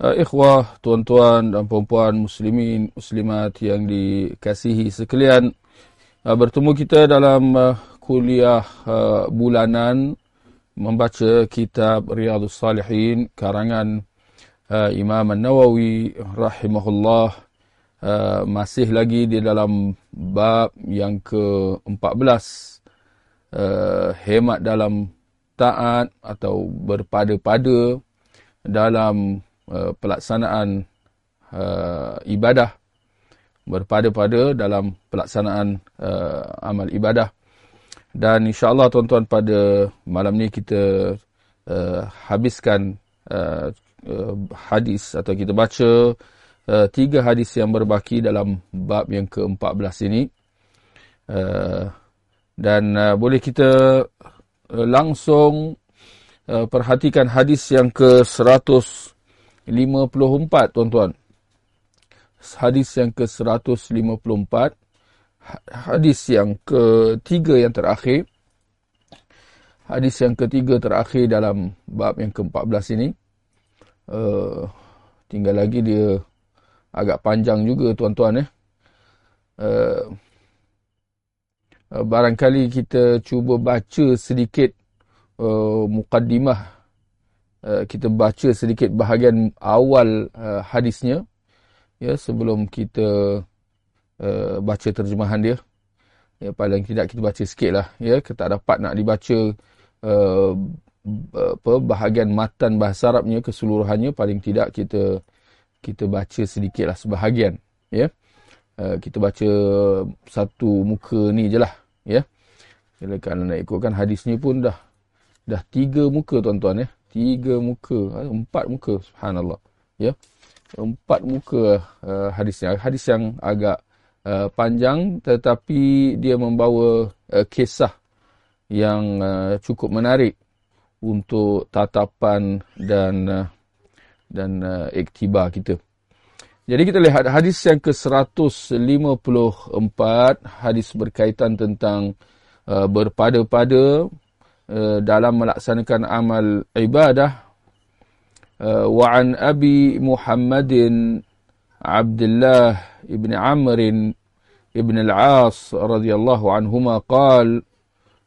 Uh, ikhwah, tuan-tuan dan puan-puan muslimin, muslimat yang dikasihi sekalian. Uh, bertemu kita dalam uh, kuliah bulanan membaca kitab Riyadhus Salihin karangan Imam An-Nawawi rahimahullah. Masih lagi di dalam bab yang ke-14 uh, hemat dalam taat atau berpada-pada dalam Uh, pelaksanaan uh, ibadah berpada-pada dalam pelaksanaan uh, amal ibadah. Dan insyaallah tuan-tuan pada malam ni kita uh, habiskan uh, uh, hadis atau kita baca uh, tiga hadis yang berbaki dalam bab yang ke-14 ini. Uh, dan uh, boleh kita uh, langsung uh, perhatikan hadis yang ke-100 54 tuan-tuan. Hadis yang ke-154. Hadis yang ketiga yang terakhir. Hadis yang ketiga terakhir dalam bab yang ke-14 ini. Uh, tinggal lagi dia agak panjang juga tuan-tuan. Eh. Uh, barangkali kita cuba baca sedikit uh, mukaddimah Uh, kita baca sedikit bahagian awal uh, hadisnya. Ya sebelum kita uh, baca terjemahan dia. Ya paling tidak kita baca sikitlah ya. Kita tak dapat nak dibaca uh, apa bahagian matan bahasa Arabnya keseluruhannya. Paling tidak kita kita baca sedikitlah sebahagian ya. Uh, kita baca satu muka ni je lah ya. Kalau nak ikutkan hadisnya pun dah dah tiga muka tuan-tuan ya tiga muka, eh, empat muka, subhanallah. Ya. Empat muka uh, hadis yang hadis yang agak uh, panjang tetapi dia membawa uh, kisah yang uh, cukup menarik untuk tatapan dan uh, dan uh, iktibar kita. Jadi kita lihat hadis yang ke-154 hadis berkaitan tentang uh, berpada-pada dalam melaksanakan amal ibadah. وعن أبي محمد عبد الله بن عمرو بن العاص رضي الله عنهما قال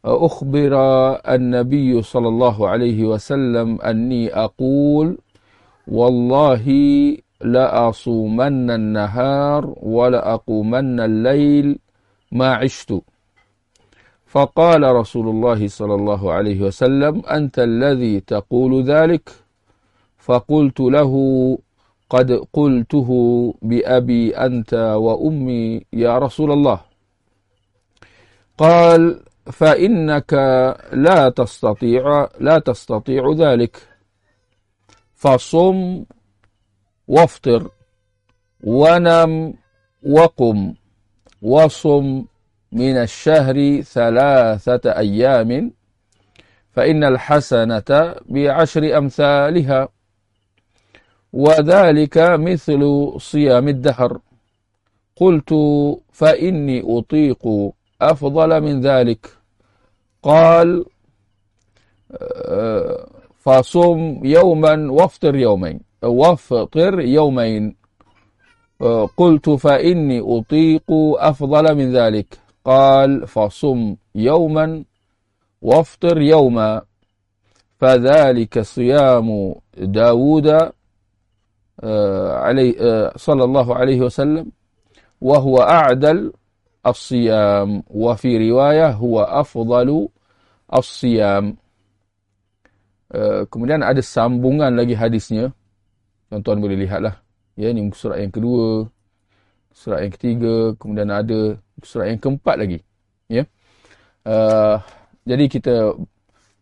أخبر النبي صلى الله عليه وسلم أني أقول والله لأصومن النهار ولأقومن الليل ما عشت فقال رسول الله صلى الله عليه وسلم أنت الذي تقول ذلك؟ فقلت له قد قلته بأبي أنت وأمي يا رسول الله. قال فإنك لا تستطيع لا تستطيع ذلك. فصم وافطر ونم وقم وصم من الشهر ثلاثة أيام فإن الحسنة بعشر أمثالها وذلك مثل صيام الدهر. قلت فإني أطيق أفضل من ذلك. قال فصم يوما وافطر يومين وافطر يومين. قلت فإني أطيق أفضل من ذلك. قال فصم يوما وافطر يوما فذلك صيام داود آه، عليه آه، صلى الله عليه وسلم وهو أعدل الصيام. وفي رواية هو أفضل الصيام. آه، kemudian ada sambungan lagi hadisnya. Tuan-tuan boleh lihatlah. Ya ini surat yang kedua. Surat yang ketiga, kemudian ada surat yang keempat lagi. Ya. Uh, jadi kita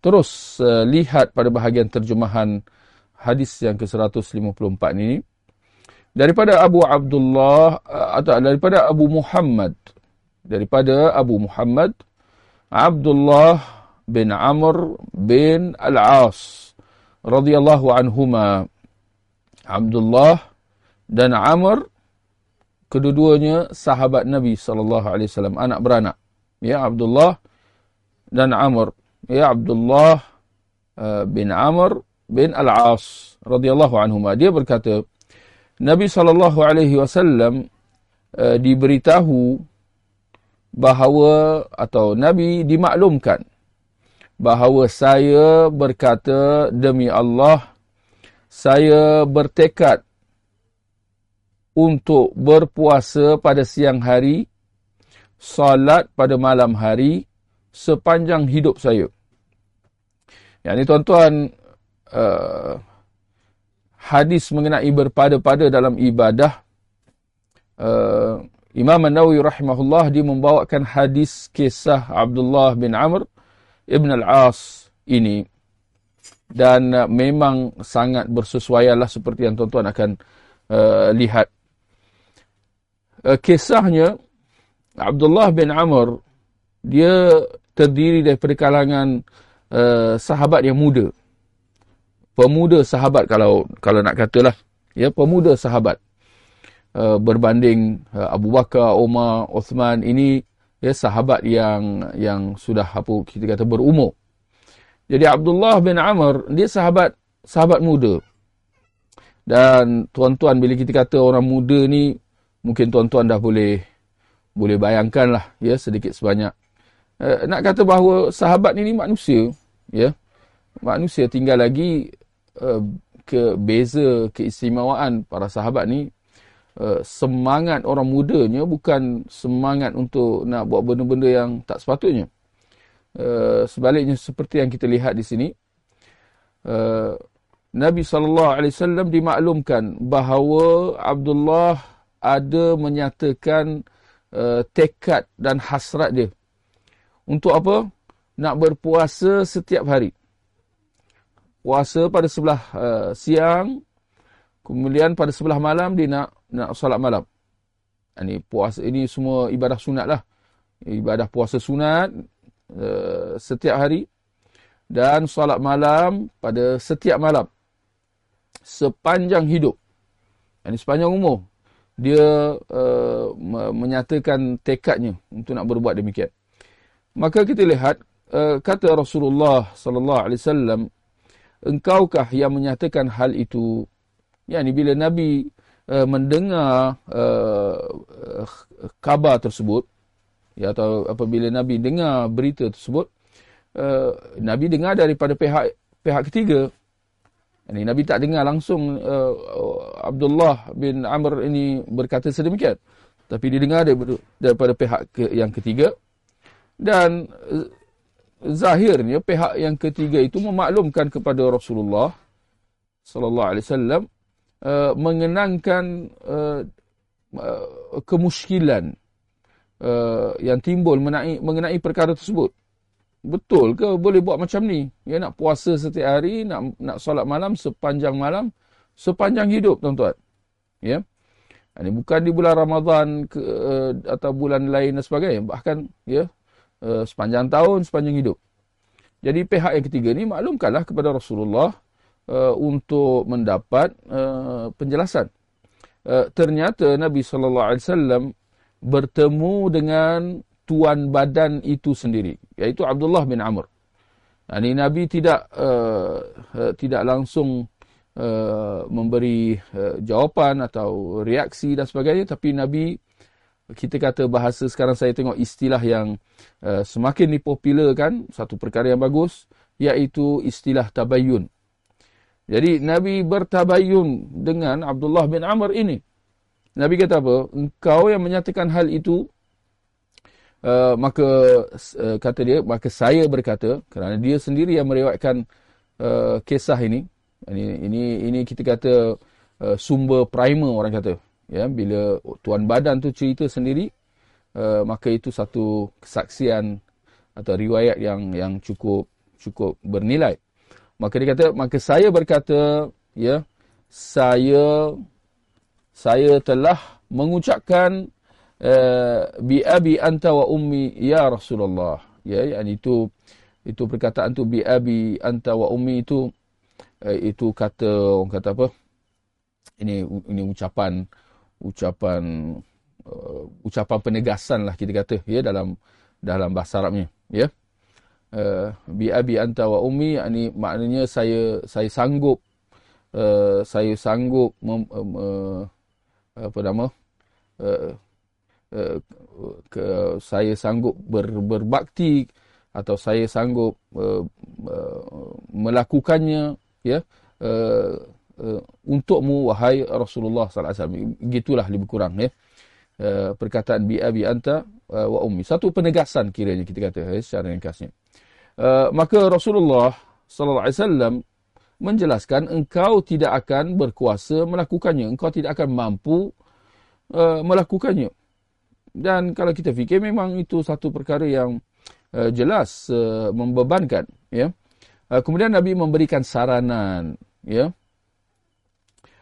terus uh, lihat pada bahagian terjemahan hadis yang ke-154 ini. daripada Abu Abdullah atau daripada Abu Muhammad daripada Abu Muhammad Abdullah bin Amr bin Al-As radhiyallahu anhuma Abdullah dan Amr kedua-duanya sahabat Nabi sallallahu alaihi wasallam anak beranak. Ya Abdullah dan Amr. Ya Abdullah uh, bin Amr bin Al-As radhiyallahu anhuma. Dia berkata Nabi sallallahu alaihi wasallam uh, diberitahu bahawa atau Nabi dimaklumkan bahawa saya berkata demi Allah saya bertekad untuk berpuasa pada siang hari salat pada malam hari sepanjang hidup saya. Yang ini tuan-tuan uh, hadis mengenai berpada-pada dalam ibadah uh, Imam An-Nawawi rahimahullah dia membawakan hadis kisah Abdullah bin Amr ibn al-As ini dan uh, memang sangat bersesuaianlah seperti yang tuan-tuan akan uh, lihat uh, kisahnya Abdullah bin Amr dia terdiri daripada kalangan uh, sahabat yang muda pemuda sahabat kalau kalau nak katalah ya pemuda sahabat uh, berbanding uh, Abu Bakar, Umar, Uthman ini ya sahabat yang yang sudah apa kita kata berumur. Jadi Abdullah bin Amr dia sahabat sahabat muda. Dan tuan-tuan bila kita kata orang muda ni mungkin tuan-tuan dah boleh boleh bayangkanlah ya sedikit sebanyak. Uh, nak kata bahawa sahabat ini manusia ya. Manusia tinggal lagi uh, ke beza keistimewaan para sahabat ni uh, semangat orang mudanya bukan semangat untuk nak buat benda-benda yang tak sepatutnya. Uh, sebaliknya seperti yang kita lihat di sini uh, Nabi sallallahu alaihi wasallam dimaklumkan bahawa Abdullah ada menyatakan uh, tekad dan hasrat dia untuk apa? Nak berpuasa setiap hari puasa pada sebelah uh, siang, kemudian pada sebelah malam dia nak nak solat malam. Ini puasa ini semua ibadah sunat lah. Ibadah puasa sunat uh, setiap hari dan solat malam pada setiap malam sepanjang hidup. Ini sepanjang umur dia uh, menyatakan tekadnya untuk nak berbuat demikian. Maka kita lihat uh, kata Rasulullah sallallahu alaihi wasallam engkaukah yang menyatakan hal itu? Ya, ni bila Nabi uh, mendengar uh, khabar tersebut, ya, atau apabila Nabi dengar berita tersebut, uh, Nabi dengar daripada pihak pihak ketiga. Ini Nabi tak dengar langsung uh, Abdullah bin Amr ini berkata sedemikian. Tapi dia dengar daripada, daripada pihak ke, yang ketiga. Dan zahirnya pihak yang ketiga itu memaklumkan kepada Rasulullah sallallahu alaihi wasallam uh, mengenangkan uh, uh, kemuskilan uh, yang timbul mengenai, mengenai perkara tersebut. Betul ke boleh buat macam ni? Ya nak puasa setiap hari, nak nak solat malam sepanjang malam, sepanjang hidup tuan-tuan. Ya. Ini bukan di bulan Ramadan ke, uh, atau bulan lain dan sebagainya. Bahkan ya uh, sepanjang tahun, sepanjang hidup. Jadi pihak yang ketiga ni maklumkanlah kepada Rasulullah uh, untuk mendapat uh, penjelasan. Uh, ternyata Nabi sallallahu alaihi wasallam bertemu dengan tuan badan itu sendiri, iaitu Abdullah bin Amr. Ini Nabi tidak uh, tidak langsung uh, memberi uh, jawapan atau reaksi dan sebagainya, tapi Nabi kita kata bahasa sekarang saya tengok istilah yang uh, semakin dipopularkan satu perkara yang bagus iaitu istilah tabayyun. Jadi Nabi bertabayyun dengan Abdullah bin Amr ini. Nabi kata apa? Engkau yang menyatakan hal itu uh, maka uh, kata dia maka saya berkata kerana dia sendiri yang meriwayatkan uh, kisah ini. Ini ini ini kita kata uh, sumber primer orang kata ya bila tuan badan tu cerita sendiri uh, maka itu satu kesaksian atau riwayat yang yang cukup cukup bernilai maka dia kata maka saya berkata ya saya saya telah mengucapkan bi abi anta wa ummi ya Rasulullah. Ya, yang itu itu perkataan tu bi abi anta wa ummi itu uh, itu kata orang kata apa? Ini ini ucapan ucapan uh, ucapan penegasan lah kita kata ya dalam dalam bahasa Arabnya ya. Bi abi anta wa ummi yakni maknanya saya saya sanggup uh, saya sanggup mem, uh, apa nama uh, uh, ke, saya sanggup ber, berbakti atau saya sanggup uh, uh, melakukannya ya uh, uh, untukmu wahai Rasulullah sallallahu alaihi wasallam gitulah lebih kurang ya uh, perkataan bi abi anta uh, wa ummi satu penegasan kiranya kita kata ya, secara ringkasnya uh, maka Rasulullah sallallahu alaihi wasallam menjelaskan engkau tidak akan berkuasa melakukannya. Engkau tidak akan mampu uh, melakukannya. Dan kalau kita fikir memang itu satu perkara yang uh, jelas uh, membebankan. Ya. Uh, kemudian Nabi memberikan saranan. Ya.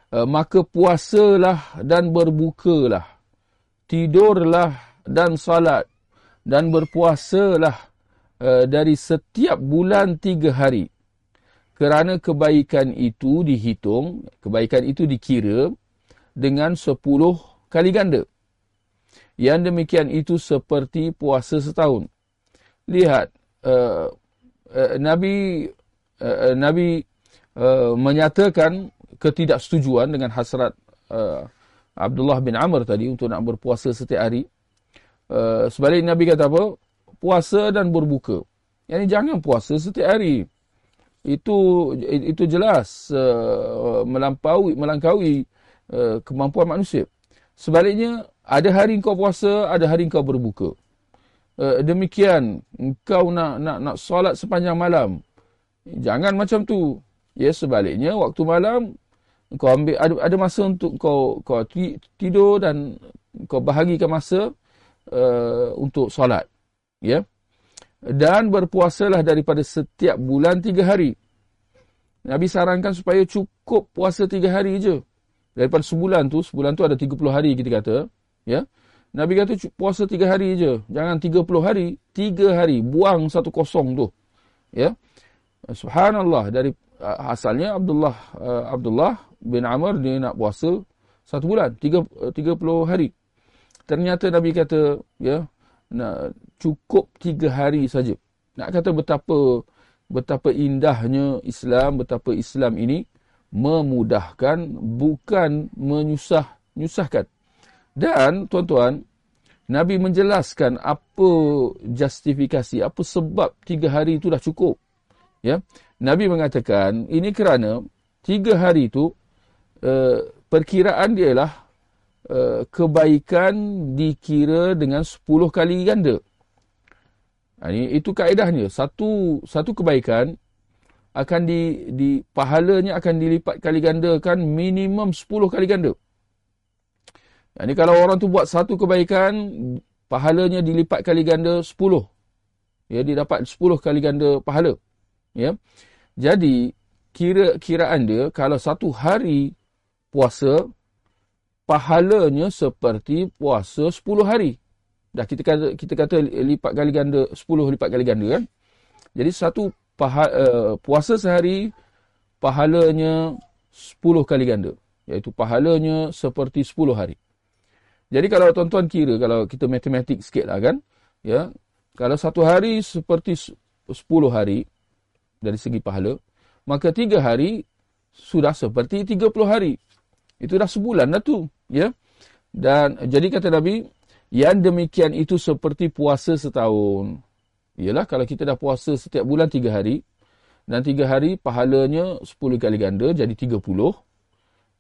Uh, maka puasalah dan berbukalah. Tidurlah dan salat. Dan berpuasalah uh, dari setiap bulan tiga hari kerana kebaikan itu dihitung, kebaikan itu dikira dengan sepuluh kali ganda. Yang demikian itu seperti puasa setahun. Lihat, uh, uh, Nabi uh, Nabi uh, menyatakan ketidaksetujuan dengan hasrat uh, Abdullah bin Amr tadi untuk nak berpuasa setiap hari. Uh, sebaliknya Nabi kata apa? Puasa dan berbuka. Yang ini jangan puasa setiap hari itu itu jelas uh, melampaui melangkaui uh, kemampuan manusia. Sebaliknya ada hari kau puasa, ada hari kau berbuka. Uh, demikian engkau nak nak nak solat sepanjang malam. Jangan macam tu. Ya sebaliknya waktu malam kau ambil ada, ada masa untuk kau kau tidur dan kau bahagikan masa uh, untuk solat. Ya dan berpuasalah daripada setiap bulan tiga hari. Nabi sarankan supaya cukup puasa tiga hari je. Daripada sebulan tu, sebulan tu ada tiga puluh hari kita kata. Ya. Nabi kata puasa tiga hari je. Jangan tiga puluh hari, tiga hari. Buang satu kosong tu. Ya. Subhanallah. Dari uh, asalnya Abdullah uh, Abdullah bin Amr dia nak puasa satu bulan, tiga, uh, puluh hari. Ternyata Nabi kata, ya, nak cukup tiga hari saja. Nak kata betapa betapa indahnya Islam, betapa Islam ini memudahkan bukan menyusah nyusahkan. Dan tuan-tuan, Nabi menjelaskan apa justifikasi, apa sebab tiga hari itu dah cukup. Ya, Nabi mengatakan ini kerana tiga hari itu uh, perkiraan dia ialah uh, kebaikan dikira dengan sepuluh kali ganda. Ha, ini, itu kaedahnya. Satu satu kebaikan akan di, di pahalanya akan dilipat kali gandakan minimum sepuluh kali ganda. Ha, ini kalau orang tu buat satu kebaikan, pahalanya dilipat kali ganda sepuluh. Ya, dia dapat sepuluh kali ganda pahala. Ya. Jadi, kira kiraan dia, kalau satu hari puasa, pahalanya seperti puasa 10 hari. Dah kita kata kita kata lipat kali ganda 10 lipat kali ganda kan. Jadi satu paha, uh, puasa sehari pahalanya 10 kali ganda. Iaitu pahalanya seperti 10 hari. Jadi kalau tuan-tuan kira kalau kita matematik sikit lah kan. Ya, kalau satu hari seperti 10 hari dari segi pahala. Maka 3 hari sudah seperti 30 hari. Itu dah sebulan dah tu ya dan jadi kata Nabi yang demikian itu seperti puasa setahun ialah kalau kita dah puasa setiap bulan tiga hari dan tiga hari pahalanya sepuluh kali ganda jadi tiga puluh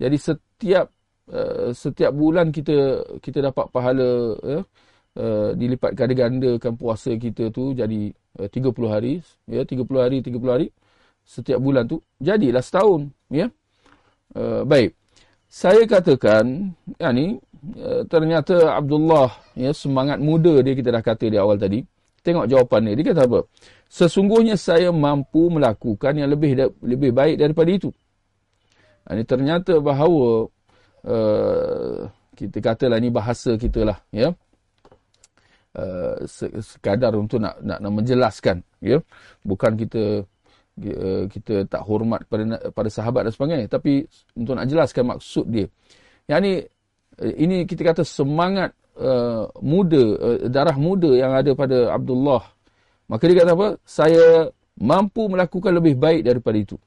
jadi setiap uh, setiap bulan kita kita dapat pahala uh, uh, dilipat gandakan puasa kita tu jadi tiga puluh hari ya tiga puluh hari tiga puluh hari setiap bulan tu jadilah setahun ya uh, baik saya katakan, ya ni eh, ternyata Abdullah ya semangat muda dia kita dah kata di awal tadi. Tengok jawapan dia. Dia kata apa? Sesungguhnya saya mampu melakukan yang lebih lebih baik daripada itu. Ini ternyata bahawa uh, kita katalah ni bahasa kita lah ya. Uh, sekadar untuk nak, nak nak menjelaskan ya. Bukan kita uh, kita tak hormat pada pada sahabat dan sebagainya tapi untuk nak jelaskan maksud dia. Yang ni ini kita kata semangat uh, muda uh, darah muda yang ada pada Abdullah. Maka dia kata apa? Saya mampu melakukan lebih baik daripada itu.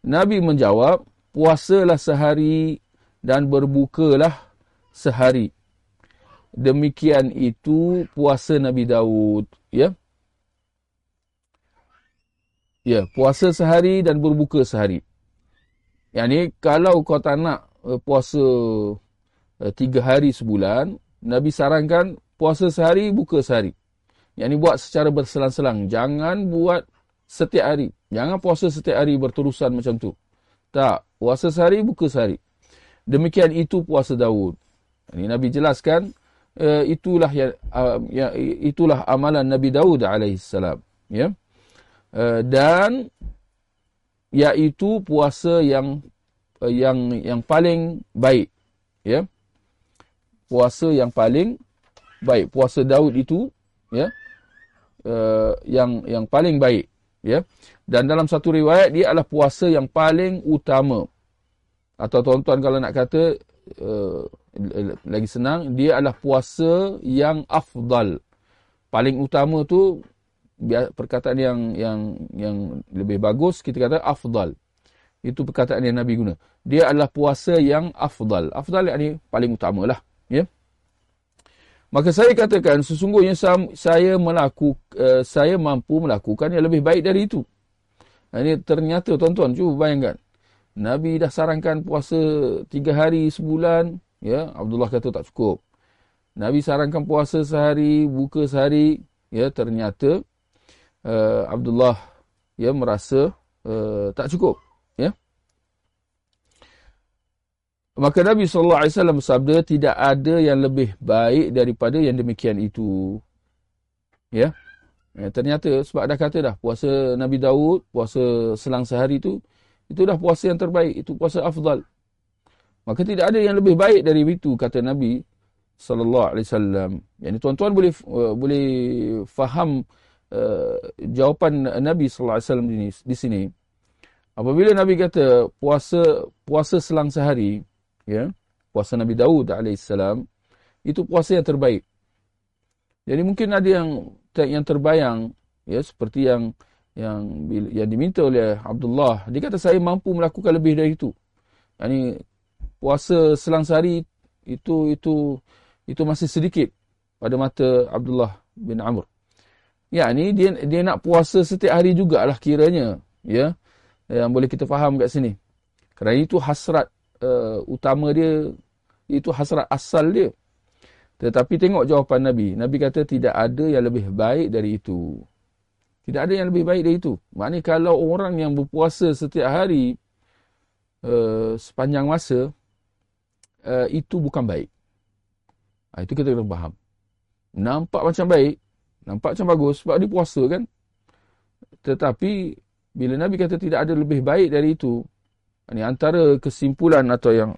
Nabi menjawab, puasalah sehari dan berbukalah sehari. Demikian itu puasa Nabi Daud. Ya, ya puasa sehari dan berbuka sehari. Yang ni, kalau kau tak nak uh, puasa uh, tiga hari sebulan, Nabi sarankan puasa sehari, buka sehari. Yang ni buat secara berselang-selang. Jangan buat setiap hari. Jangan puasa setiap hari berterusan macam tu. Tak. Puasa sehari, buka sehari. Demikian itu puasa Daud. Ini Nabi jelaskan, uh, itulah yang, uh, ya, itulah amalan Nabi Daud AS. Ya? Uh, dan, iaitu puasa yang uh, yang yang paling baik. Ya? Puasa yang paling baik. Puasa Daud itu, ya? Yang yang paling baik ya dan dalam satu riwayat dia adalah puasa yang paling utama. Atau tuan-tuan kalau nak kata uh, lagi senang dia adalah puasa yang afdal. Paling utama tu perkataan yang yang yang lebih bagus kita kata afdal. Itu perkataan yang nabi guna. Dia adalah puasa yang afdal. Afdal yakni paling utamalah ya. Maka saya katakan sesungguhnya saya melaku, uh, saya mampu melakukan yang lebih baik dari itu. Ini ternyata tuan-tuan cuba bayangkan. Nabi dah sarankan puasa tiga hari sebulan. Ya, Abdullah kata tak cukup. Nabi sarankan puasa sehari, buka sehari. Ya, ternyata uh, Abdullah ya merasa uh, tak cukup. Ya. Maka Nabi SAW bersabda, tidak ada yang lebih baik daripada yang demikian itu. Ya. Ya. Ternyata sebab dah kata dah, puasa Nabi Daud, puasa selang sehari itu, itu dah puasa yang terbaik. Itu puasa afdal. Maka tidak ada yang lebih baik dari itu, kata Nabi SAW. Yang tuan-tuan boleh uh, boleh faham uh, jawapan Nabi SAW di, di sini. Apabila Nabi kata puasa puasa selang sehari, ya puasa Nabi Daud alaihissalam itu puasa yang terbaik. Jadi mungkin ada yang yang terbayang ya seperti yang yang yang diminta oleh Abdullah dia kata saya mampu melakukan lebih dari itu. Yani puasa selang sehari itu itu itu masih sedikit pada mata Abdullah bin Amr. Ya ni dia dia nak puasa setiap hari jugalah kiranya ya yang boleh kita faham kat sini. Kerana itu hasrat uh, utama dia itu hasrat asal dia. Tetapi tengok jawapan Nabi. Nabi kata tidak ada yang lebih baik dari itu. Tidak ada yang lebih baik dari itu. Maknanya kalau orang yang berpuasa setiap hari uh, sepanjang masa, uh, itu bukan baik. Ha, itu kita kena faham. Nampak macam baik, nampak macam bagus sebab dia puasa kan. Tetapi bila Nabi kata tidak ada lebih baik dari itu, ini antara kesimpulan atau yang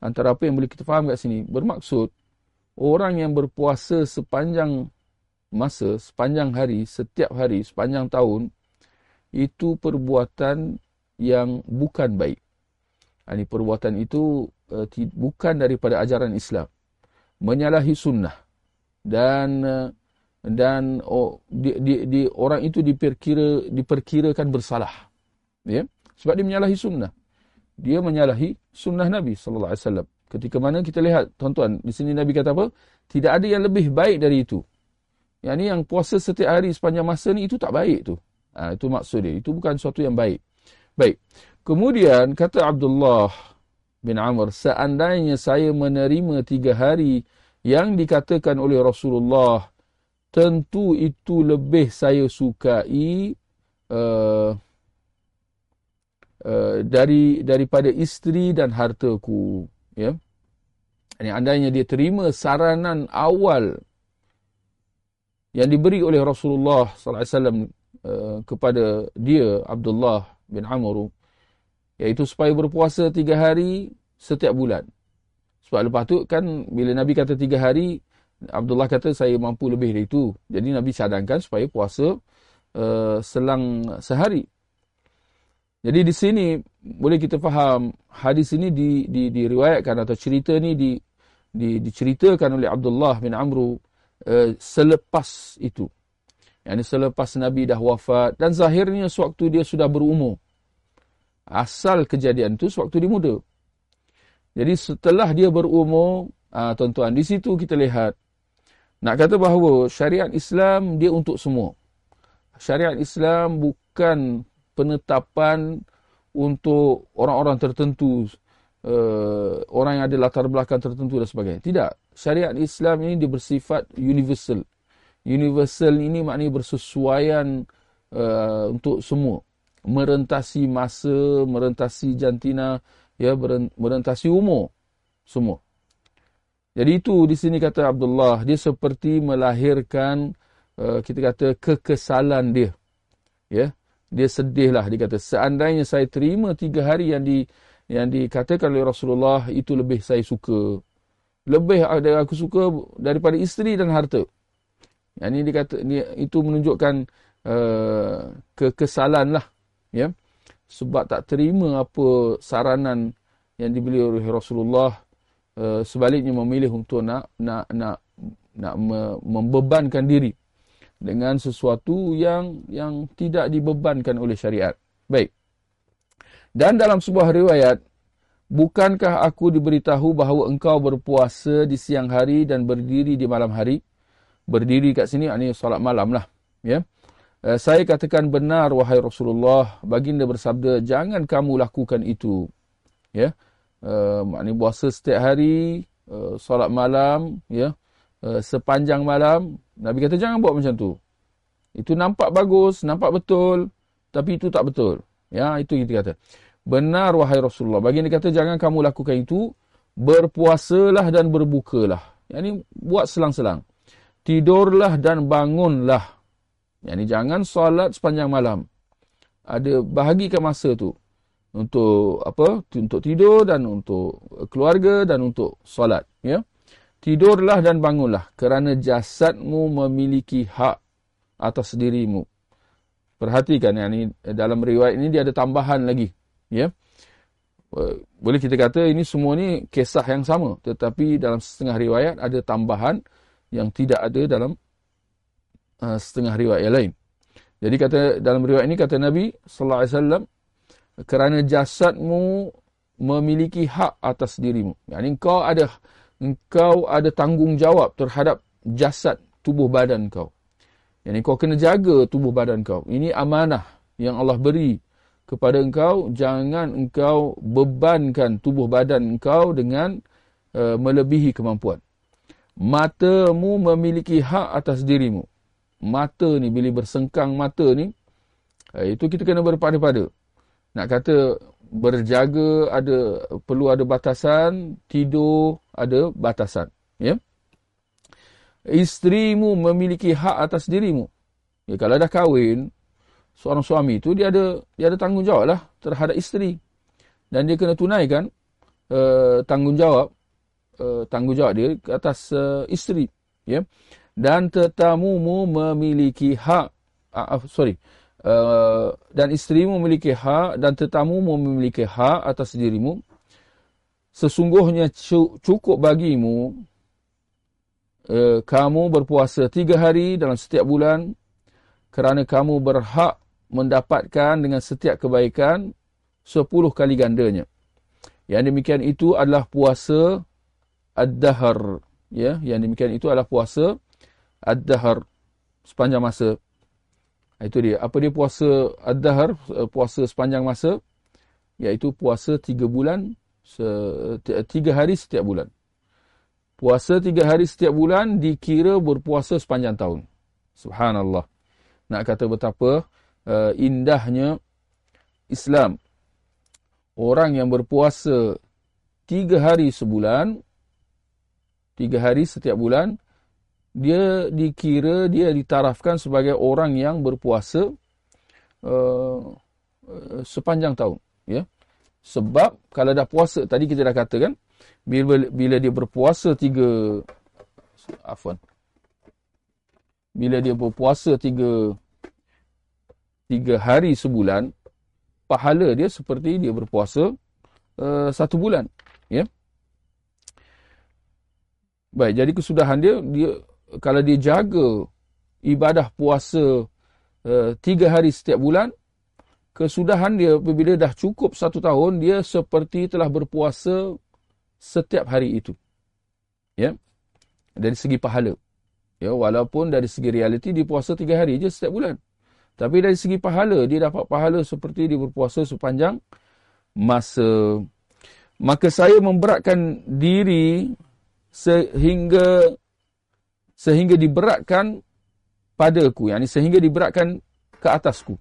antara apa yang boleh kita faham kat sini bermaksud orang yang berpuasa sepanjang masa, sepanjang hari, setiap hari, sepanjang tahun itu perbuatan yang bukan baik. Ini perbuatan itu uh, bukan daripada ajaran Islam. Menyalahi sunnah dan uh, dan oh, di, di, di, orang itu diperkira diperkirakan bersalah. Ya? Sebab dia menyalahi sunnah dia menyalahi sunnah Nabi wasallam. Ketika mana kita lihat tuan-tuan, di sini Nabi kata apa? Tidak ada yang lebih baik dari itu. Yang ni yang puasa setiap hari sepanjang masa ni itu tak baik tu. Ha, itu maksud dia. Itu bukan sesuatu yang baik. Baik. Kemudian kata Abdullah bin Amr, seandainya saya menerima tiga hari yang dikatakan oleh Rasulullah, tentu itu lebih saya sukai uh, Uh, dari daripada isteri dan hartaku ya ini andainya dia terima saranan awal yang diberi oleh Rasulullah sallallahu alaihi wasallam uh, kepada dia Abdullah bin Amr iaitu supaya berpuasa tiga hari setiap bulan. Sebab lepas tu kan bila Nabi kata tiga hari, Abdullah kata saya mampu lebih dari itu. Jadi Nabi cadangkan supaya puasa uh, selang sehari. Jadi di sini boleh kita faham hadis ini di, di, diriwayatkan atau cerita ni di, di, diceritakan oleh Abdullah bin Amru uh, selepas itu. Yang ini selepas Nabi dah wafat dan zahirnya sewaktu dia sudah berumur. Asal kejadian itu sewaktu dia muda. Jadi setelah dia berumur, ah, tuan-tuan, di situ kita lihat nak kata bahawa syariat Islam dia untuk semua. Syariat Islam bukan penetapan untuk orang-orang tertentu, uh, orang yang ada latar belakang tertentu dan sebagainya. Tidak. Syariat Islam ini dia bersifat universal. Universal ini maknanya bersesuaian uh, untuk semua. Merentasi masa, merentasi jantina, ya, merentasi umur. Semua. Jadi itu di sini kata Abdullah, dia seperti melahirkan uh, kita kata kekesalan dia. Ya. Dia sedihlah dia kata seandainya saya terima tiga hari yang di yang dikatakan oleh Rasulullah itu lebih saya suka. Lebih ada aku suka daripada isteri dan harta. Yang ini ni itu menunjukkan uh, kekesalan lah ya. Sebab tak terima apa saranan yang dibeli oleh Rasulullah Eh, sebaliknya memilih untuk nak nak nak nak membebankan diri dengan sesuatu yang yang tidak dibebankan oleh syariat. Baik. Dan dalam sebuah riwayat, bukankah aku diberitahu bahawa engkau berpuasa di siang hari dan berdiri di malam hari? Berdiri kat sini ini solat malam lah, ya. Uh, saya katakan benar wahai Rasulullah, baginda bersabda, jangan kamu lakukan itu. Ya uh, maknanya puasa setiap hari, uh, solat malam, ya, uh, sepanjang malam. Nabi kata jangan buat macam tu. Itu nampak bagus, nampak betul, tapi itu tak betul. Ya, itu kita kata. Benar wahai Rasulullah. Bagi dia kata jangan kamu lakukan itu, berpuasalah dan berbukalah. Yang ini buat selang-selang. Tidurlah dan bangunlah. Yang ini jangan solat sepanjang malam. Ada bahagikan masa tu untuk apa untuk tidur dan untuk keluarga dan untuk solat ya tidurlah dan bangunlah kerana jasadmu memiliki hak atas dirimu. Perhatikan yang ini dalam riwayat ini dia ada tambahan lagi ya. Boleh kita kata ini semua ni kisah yang sama tetapi dalam setengah riwayat ada tambahan yang tidak ada dalam uh, setengah riwayat yang lain. Jadi kata dalam riwayat ini kata Nabi sallallahu alaihi wasallam kerana jasadmu memiliki hak atas dirimu. Yani engkau ada engkau ada tanggungjawab terhadap jasad tubuh badan kau. Yani kau kena jaga tubuh badan kau. Ini amanah yang Allah beri kepada engkau. Jangan engkau bebankan tubuh badan engkau dengan uh, melebihi kemampuan. Matamu memiliki hak atas dirimu. Mata ni, bila bersengkang mata ni, uh, itu kita kena berpada-pada nak kata berjaga ada perlu ada batasan, tidur ada batasan, ya. Isterimu memiliki hak atas dirimu. Ya, kalau dah kahwin, seorang suami itu dia ada dia ada tanggungjawab lah terhadap isteri. Dan dia kena tunaikan uh, tanggungjawab uh, tanggungjawab dia atas uh, isteri, ya. Dan tetamumu memiliki hak uh, sorry, Uh, dan isterimu memiliki hak dan tetamu memiliki hak atas dirimu. Sesungguhnya cukup bagimu uh, kamu berpuasa tiga hari dalam setiap bulan kerana kamu berhak mendapatkan dengan setiap kebaikan sepuluh kali gandanya. Yang demikian itu adalah puasa ad-dahar ya. Yang demikian itu adalah puasa ad-dahar sepanjang masa itu dia. Apa dia puasa ad-dahar, eh, puasa sepanjang masa? Iaitu puasa tiga bulan, tiga hari setiap bulan. Puasa tiga hari setiap bulan dikira berpuasa sepanjang tahun. Subhanallah. Nak kata betapa uh, indahnya Islam. Orang yang berpuasa tiga hari sebulan, tiga hari setiap bulan, dia dikira dia ditarafkan sebagai orang yang berpuasa uh, sepanjang tahun ya Sebab kalau dah puasa, tadi kita dah katakan, bila, bila dia berpuasa tiga, afwan, bila dia berpuasa tiga, tiga hari sebulan, pahala dia seperti dia berpuasa uh, satu bulan. Ya. Baik, jadi kesudahan dia, dia kalau dia jaga ibadah puasa uh, tiga hari setiap bulan, kesudahan dia apabila dah cukup satu tahun, dia seperti telah berpuasa setiap hari itu. Ya, dari segi pahala. Ya, walaupun dari segi realiti dia puasa tiga hari je setiap bulan. Tapi dari segi pahala, dia dapat pahala seperti dia berpuasa sepanjang masa. Maka saya memberatkan diri sehingga sehingga diberatkan padaku. Yang ini sehingga diberatkan ke atasku.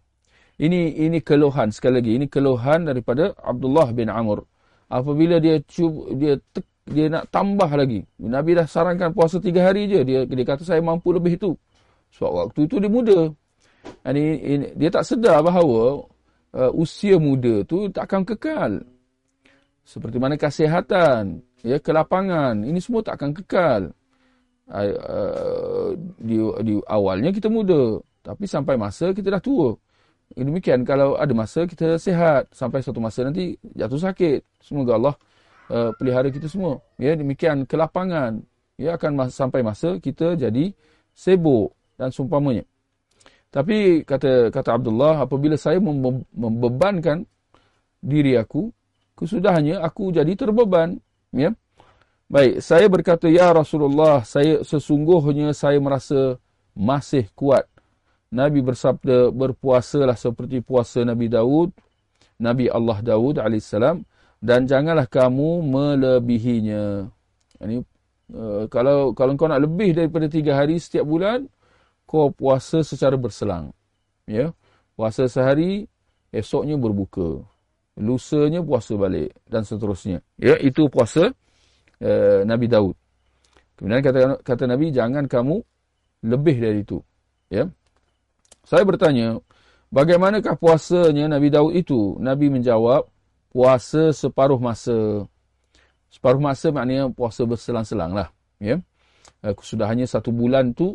Ini ini keluhan sekali lagi. Ini keluhan daripada Abdullah bin Amr. Apabila dia cuba, dia tek, dia nak tambah lagi. Nabi dah sarankan puasa tiga hari je. Dia, dia kata saya mampu lebih itu. Sebab waktu itu dia muda. Ini, ini, dia tak sedar bahawa uh, usia muda tu takkan kekal. Seperti mana kesihatan, ya, kelapangan. Ini semua takkan kekal. Uh, di, di awalnya kita muda. Tapi sampai masa kita dah tua. Demikian kalau ada masa kita sehat. Sampai satu masa nanti jatuh sakit. Semoga Allah uh, pelihara kita semua. Ya, demikian kelapangan. Ya, akan mas sampai masa kita jadi sibuk dan sumpamanya. Tapi kata kata Abdullah, apabila saya membebankan diri aku, kesudahannya aku jadi terbeban. Ya. Baik, saya berkata, Ya Rasulullah, saya sesungguhnya saya merasa masih kuat. Nabi bersabda, berpuasalah seperti puasa Nabi Daud, Nabi Allah Daud AS, dan janganlah kamu melebihinya. Ini, uh, kalau kalau kau nak lebih daripada tiga hari setiap bulan, kau puasa secara berselang. Ya. Puasa sehari, esoknya berbuka. Lusanya puasa balik dan seterusnya. Ya, itu puasa uh, Nabi Daud. Kemudian kata kata Nabi jangan kamu lebih dari itu. Ya. Saya bertanya, bagaimanakah puasanya Nabi Daud itu? Nabi menjawab, puasa separuh masa. Separuh masa maknanya puasa berselang-selang lah. Ya. Uh, kesudahannya satu bulan tu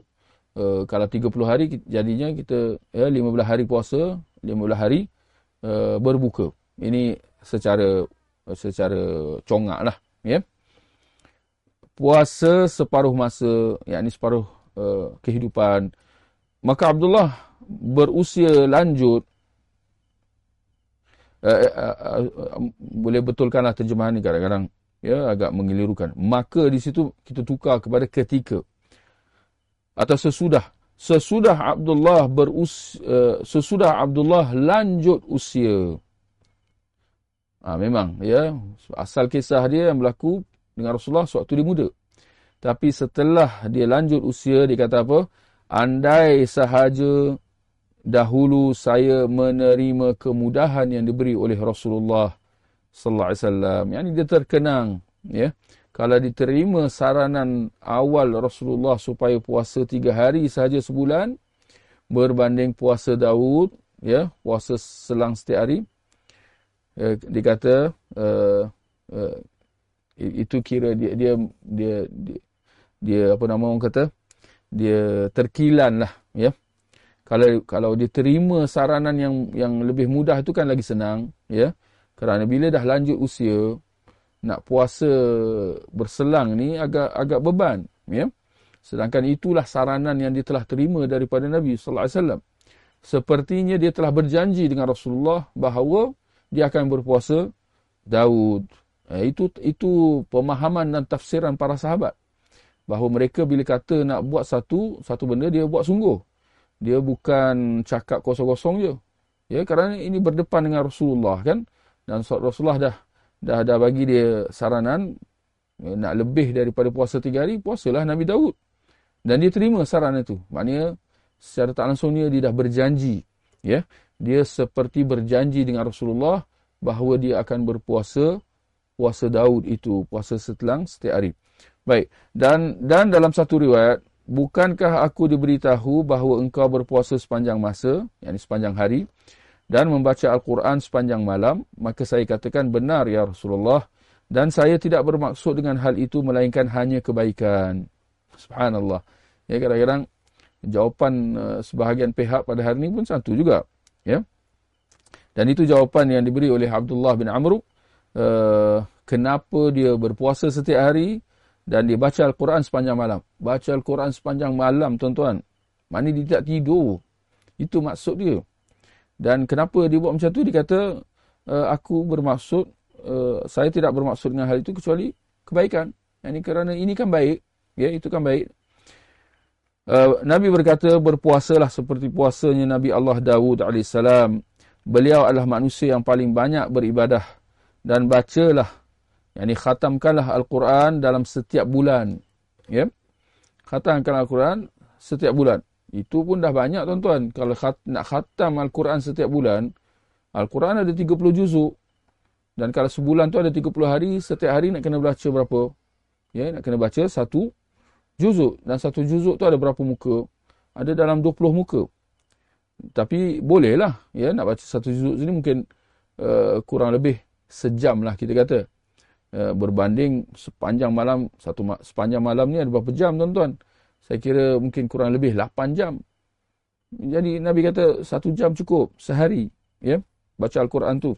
uh, kalau 30 hari jadinya kita ya 15 hari puasa 15 hari berbuka ini secara secara congak lah ya puasa separuh masa yakni separuh uh, kehidupan. Maka Abdullah berusia lanjut uh, uh, uh, boleh betulkanlah terjemahan ni kadang-kadang ya agak mengelirukan. Maka di situ kita tukar kepada ketika atau sesudah. Sesudah Abdullah berus uh, sesudah Abdullah lanjut usia. Ha, memang ya. Asal kisah dia yang berlaku dengan Rasulullah sewaktu dia muda. Tapi setelah dia lanjut usia dia kata apa? Andai sahaja dahulu saya menerima kemudahan yang diberi oleh Rasulullah sallallahu alaihi wasallam. Yang dia terkenang ya kalau diterima saranan awal Rasulullah supaya puasa tiga hari sahaja sebulan berbanding puasa Daud ya puasa selang setiap hari eh, dikata uh, uh, itu kira dia dia dia dia, dia apa nama orang kata? Dia terkilan lah ya. Kalau kalau diterima saranan yang yang lebih mudah itu kan lagi senang ya. Kerana bila dah lanjut usia nak puasa berselang ni agak agak beban ya. Sedangkan itulah saranan yang dia telah terima daripada Nabi sallallahu alaihi wasallam. Sepertinya dia telah berjanji dengan Rasulullah bahawa dia akan berpuasa Daud itu itu pemahaman dan tafsiran para sahabat bahawa mereka bila kata nak buat satu satu benda dia buat sungguh dia bukan cakap kosong-kosong je ya kerana ini berdepan dengan Rasulullah kan dan Rasulullah dah dah dah bagi dia saranan eh, nak lebih daripada puasa tiga hari, puasalah Nabi Daud. Dan dia terima saranan itu. Maknanya secara tak langsung dia dah berjanji. ya Dia seperti berjanji dengan Rasulullah bahawa dia akan berpuasa puasa Daud itu, puasa setelang setiap hari. Baik, dan dan dalam satu riwayat, bukankah aku diberitahu bahawa engkau berpuasa sepanjang masa, yakni sepanjang hari, dan membaca Al-Quran sepanjang malam, maka saya katakan benar ya Rasulullah. Dan saya tidak bermaksud dengan hal itu melainkan hanya kebaikan. Subhanallah. Ya kadang-kadang jawapan uh, sebahagian pihak pada hari ini pun satu juga. Ya. Dan itu jawapan yang diberi oleh Abdullah bin Amr. Uh, kenapa dia berpuasa setiap hari dan dia baca Al-Quran sepanjang malam. Baca Al-Quran sepanjang malam tuan-tuan. Mana dia tidak tidur. Itu maksud dia. Dan kenapa dia buat macam tu? Dia kata, uh, aku bermaksud uh, saya tidak bermaksud dengan hal itu kecuali kebaikan. Ini kerana ini kan baik, ya itu kan baik. Nabi berkata berpuasalah seperti puasanya Nabi Allah Dawud alaihissalam. Beliau adalah manusia yang paling banyak beribadah dan bacalah, yakni khatamkanlah Al-Quran dalam setiap bulan. Ya, khatamkan Al-Quran setiap bulan. Itu pun dah banyak tuan-tuan. Kalau khat, nak khatam Al-Quran setiap bulan, Al-Quran ada 30 juzuk. Dan kalau sebulan tu ada 30 hari, setiap hari nak kena baca berapa? Ya, nak kena baca satu juzuk. Dan satu juzuk tu ada berapa muka? Ada dalam 20 muka. Tapi bolehlah ya nak baca satu juzuk sini mungkin uh, kurang lebih sejam lah kita kata. Uh, berbanding sepanjang malam satu sepanjang malam ni ada berapa jam tuan-tuan? Saya kira mungkin kurang lebih 8 jam. Jadi Nabi kata satu jam cukup sehari ya baca Al-Quran tu.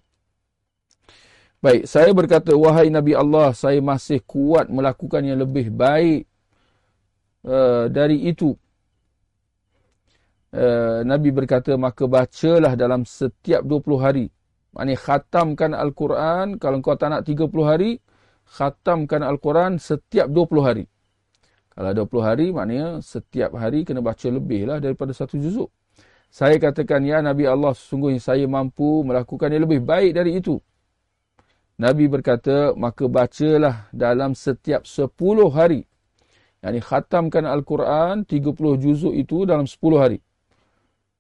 Baik, saya berkata, wahai Nabi Allah, saya masih kuat melakukan yang lebih baik uh, dari itu. Uh, Nabi berkata, maka bacalah dalam setiap 20 hari. Maksudnya, khatamkan Al-Quran, kalau kau tak nak 30 hari, khatamkan Al-Quran setiap 20 hari. Kalau 20 hari, maknanya setiap hari kena baca lebih lah daripada satu juzuk. Saya katakan, ya Nabi Allah, sesungguhnya saya mampu melakukan yang lebih baik dari itu. Nabi berkata, maka bacalah dalam setiap 10 hari. Yang ini khatamkan Al-Quran, 30 juzuk itu dalam 10 hari.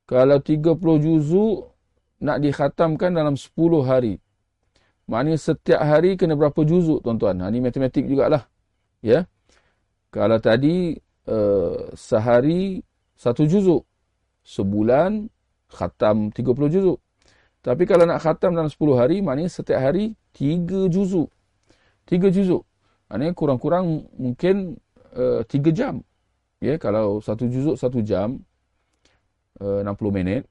Kalau 30 juzuk nak dikhatamkan dalam 10 hari. Maknanya setiap hari kena berapa juzuk tuan-tuan. Ini matematik jugalah. Ya. Kalau tadi uh, sehari satu juzuk. Sebulan khatam 30 juzuk. Tapi kalau nak khatam dalam 10 hari, maknanya setiap hari tiga juzuk. Tiga juzuk. Maknanya kurang-kurang mungkin uh, tiga jam. Ya, kalau satu juzuk satu jam, uh, 60 minit.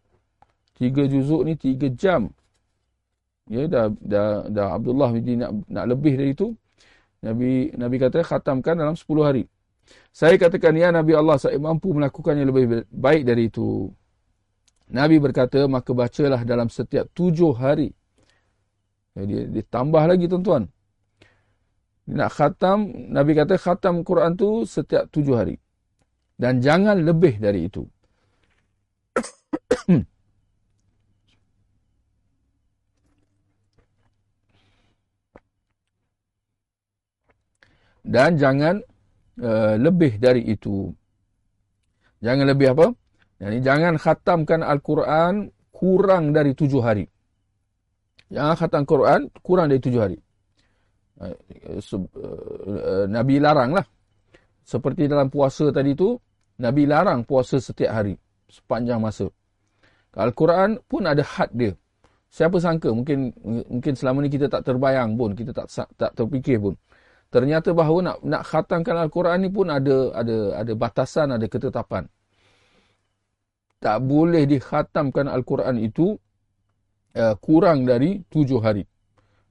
Tiga juzuk ni tiga jam. Ya, dah, dah, dah Abdullah nak, nak lebih dari itu. Nabi Nabi kata khatamkan dalam 10 hari. Saya katakan, ya Nabi Allah, saya mampu melakukannya lebih baik dari itu. Nabi berkata, maka bacalah dalam setiap tujuh hari. Dia, dia tambah lagi tuan-tuan. Nak khatam, Nabi kata khatam Quran tu setiap tujuh hari. Dan jangan lebih dari itu. Dan jangan uh, lebih dari itu. Jangan lebih apa? Yani jangan khatamkan Al-Quran kurang dari tujuh hari yang khatam Quran kurang dari tujuh hari. Eh, eh, Nabi larang lah. Seperti dalam puasa tadi tu, Nabi larang puasa setiap hari, sepanjang masa. Al-Quran pun ada had dia. Siapa sangka, mungkin mungkin selama ni kita tak terbayang pun, kita tak tak terfikir pun. Ternyata bahawa nak nak khatamkan Al-Quran ni pun ada ada ada batasan, ada ketetapan. Tak boleh dikhatamkan Al-Quran itu uh, kurang dari tujuh hari.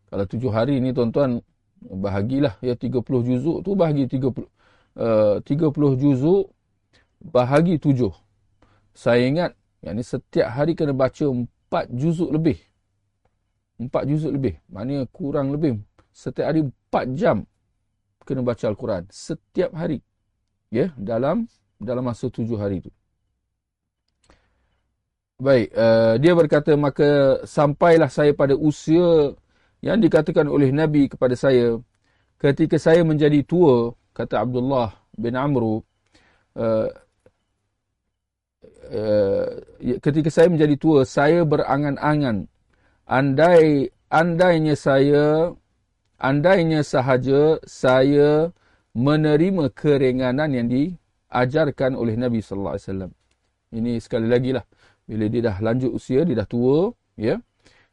Kalau tujuh hari ni tuan-tuan bahagilah ya 30 juzuk tu bahagi 30 uh, 30 juzuk bahagi tujuh. Saya ingat yakni setiap hari kena baca empat juzuk lebih. Empat juzuk lebih. Maknanya kurang lebih setiap hari empat jam kena baca Al-Quran setiap hari. Ya, dalam dalam masa tujuh hari itu. Baik, uh, dia berkata, maka sampailah saya pada usia yang dikatakan oleh Nabi kepada saya. Ketika saya menjadi tua, kata Abdullah bin Amru, uh, ketika saya menjadi tua, saya berangan-angan. Andai, andainya saya, andainya sahaja saya menerima keringanan yang diajarkan oleh Nabi Sallallahu Alaihi Wasallam. Ini sekali lagi lah. Bila dia dah lanjut usia, dia dah tua, ya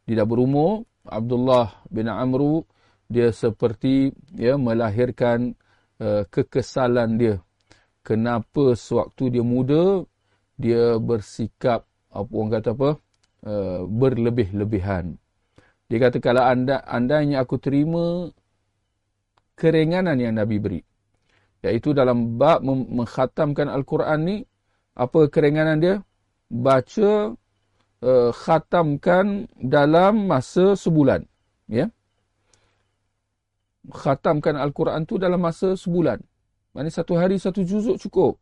dia dah berumur Abdullah bin Amru dia seperti ya melahirkan uh, kekesalan dia. Kenapa sewaktu dia muda dia bersikap apa orang kata apa uh, berlebih-lebihan dia kata kalau anda andainya aku terima keringanan yang Nabi beri iaitu dalam bab mengkhatamkan al-Quran ni apa keringanan dia? Baca uh, khatamkan dalam masa sebulan ya. Khatamkan al-Quran tu dalam masa sebulan. Maknanya satu hari satu juzuk cukup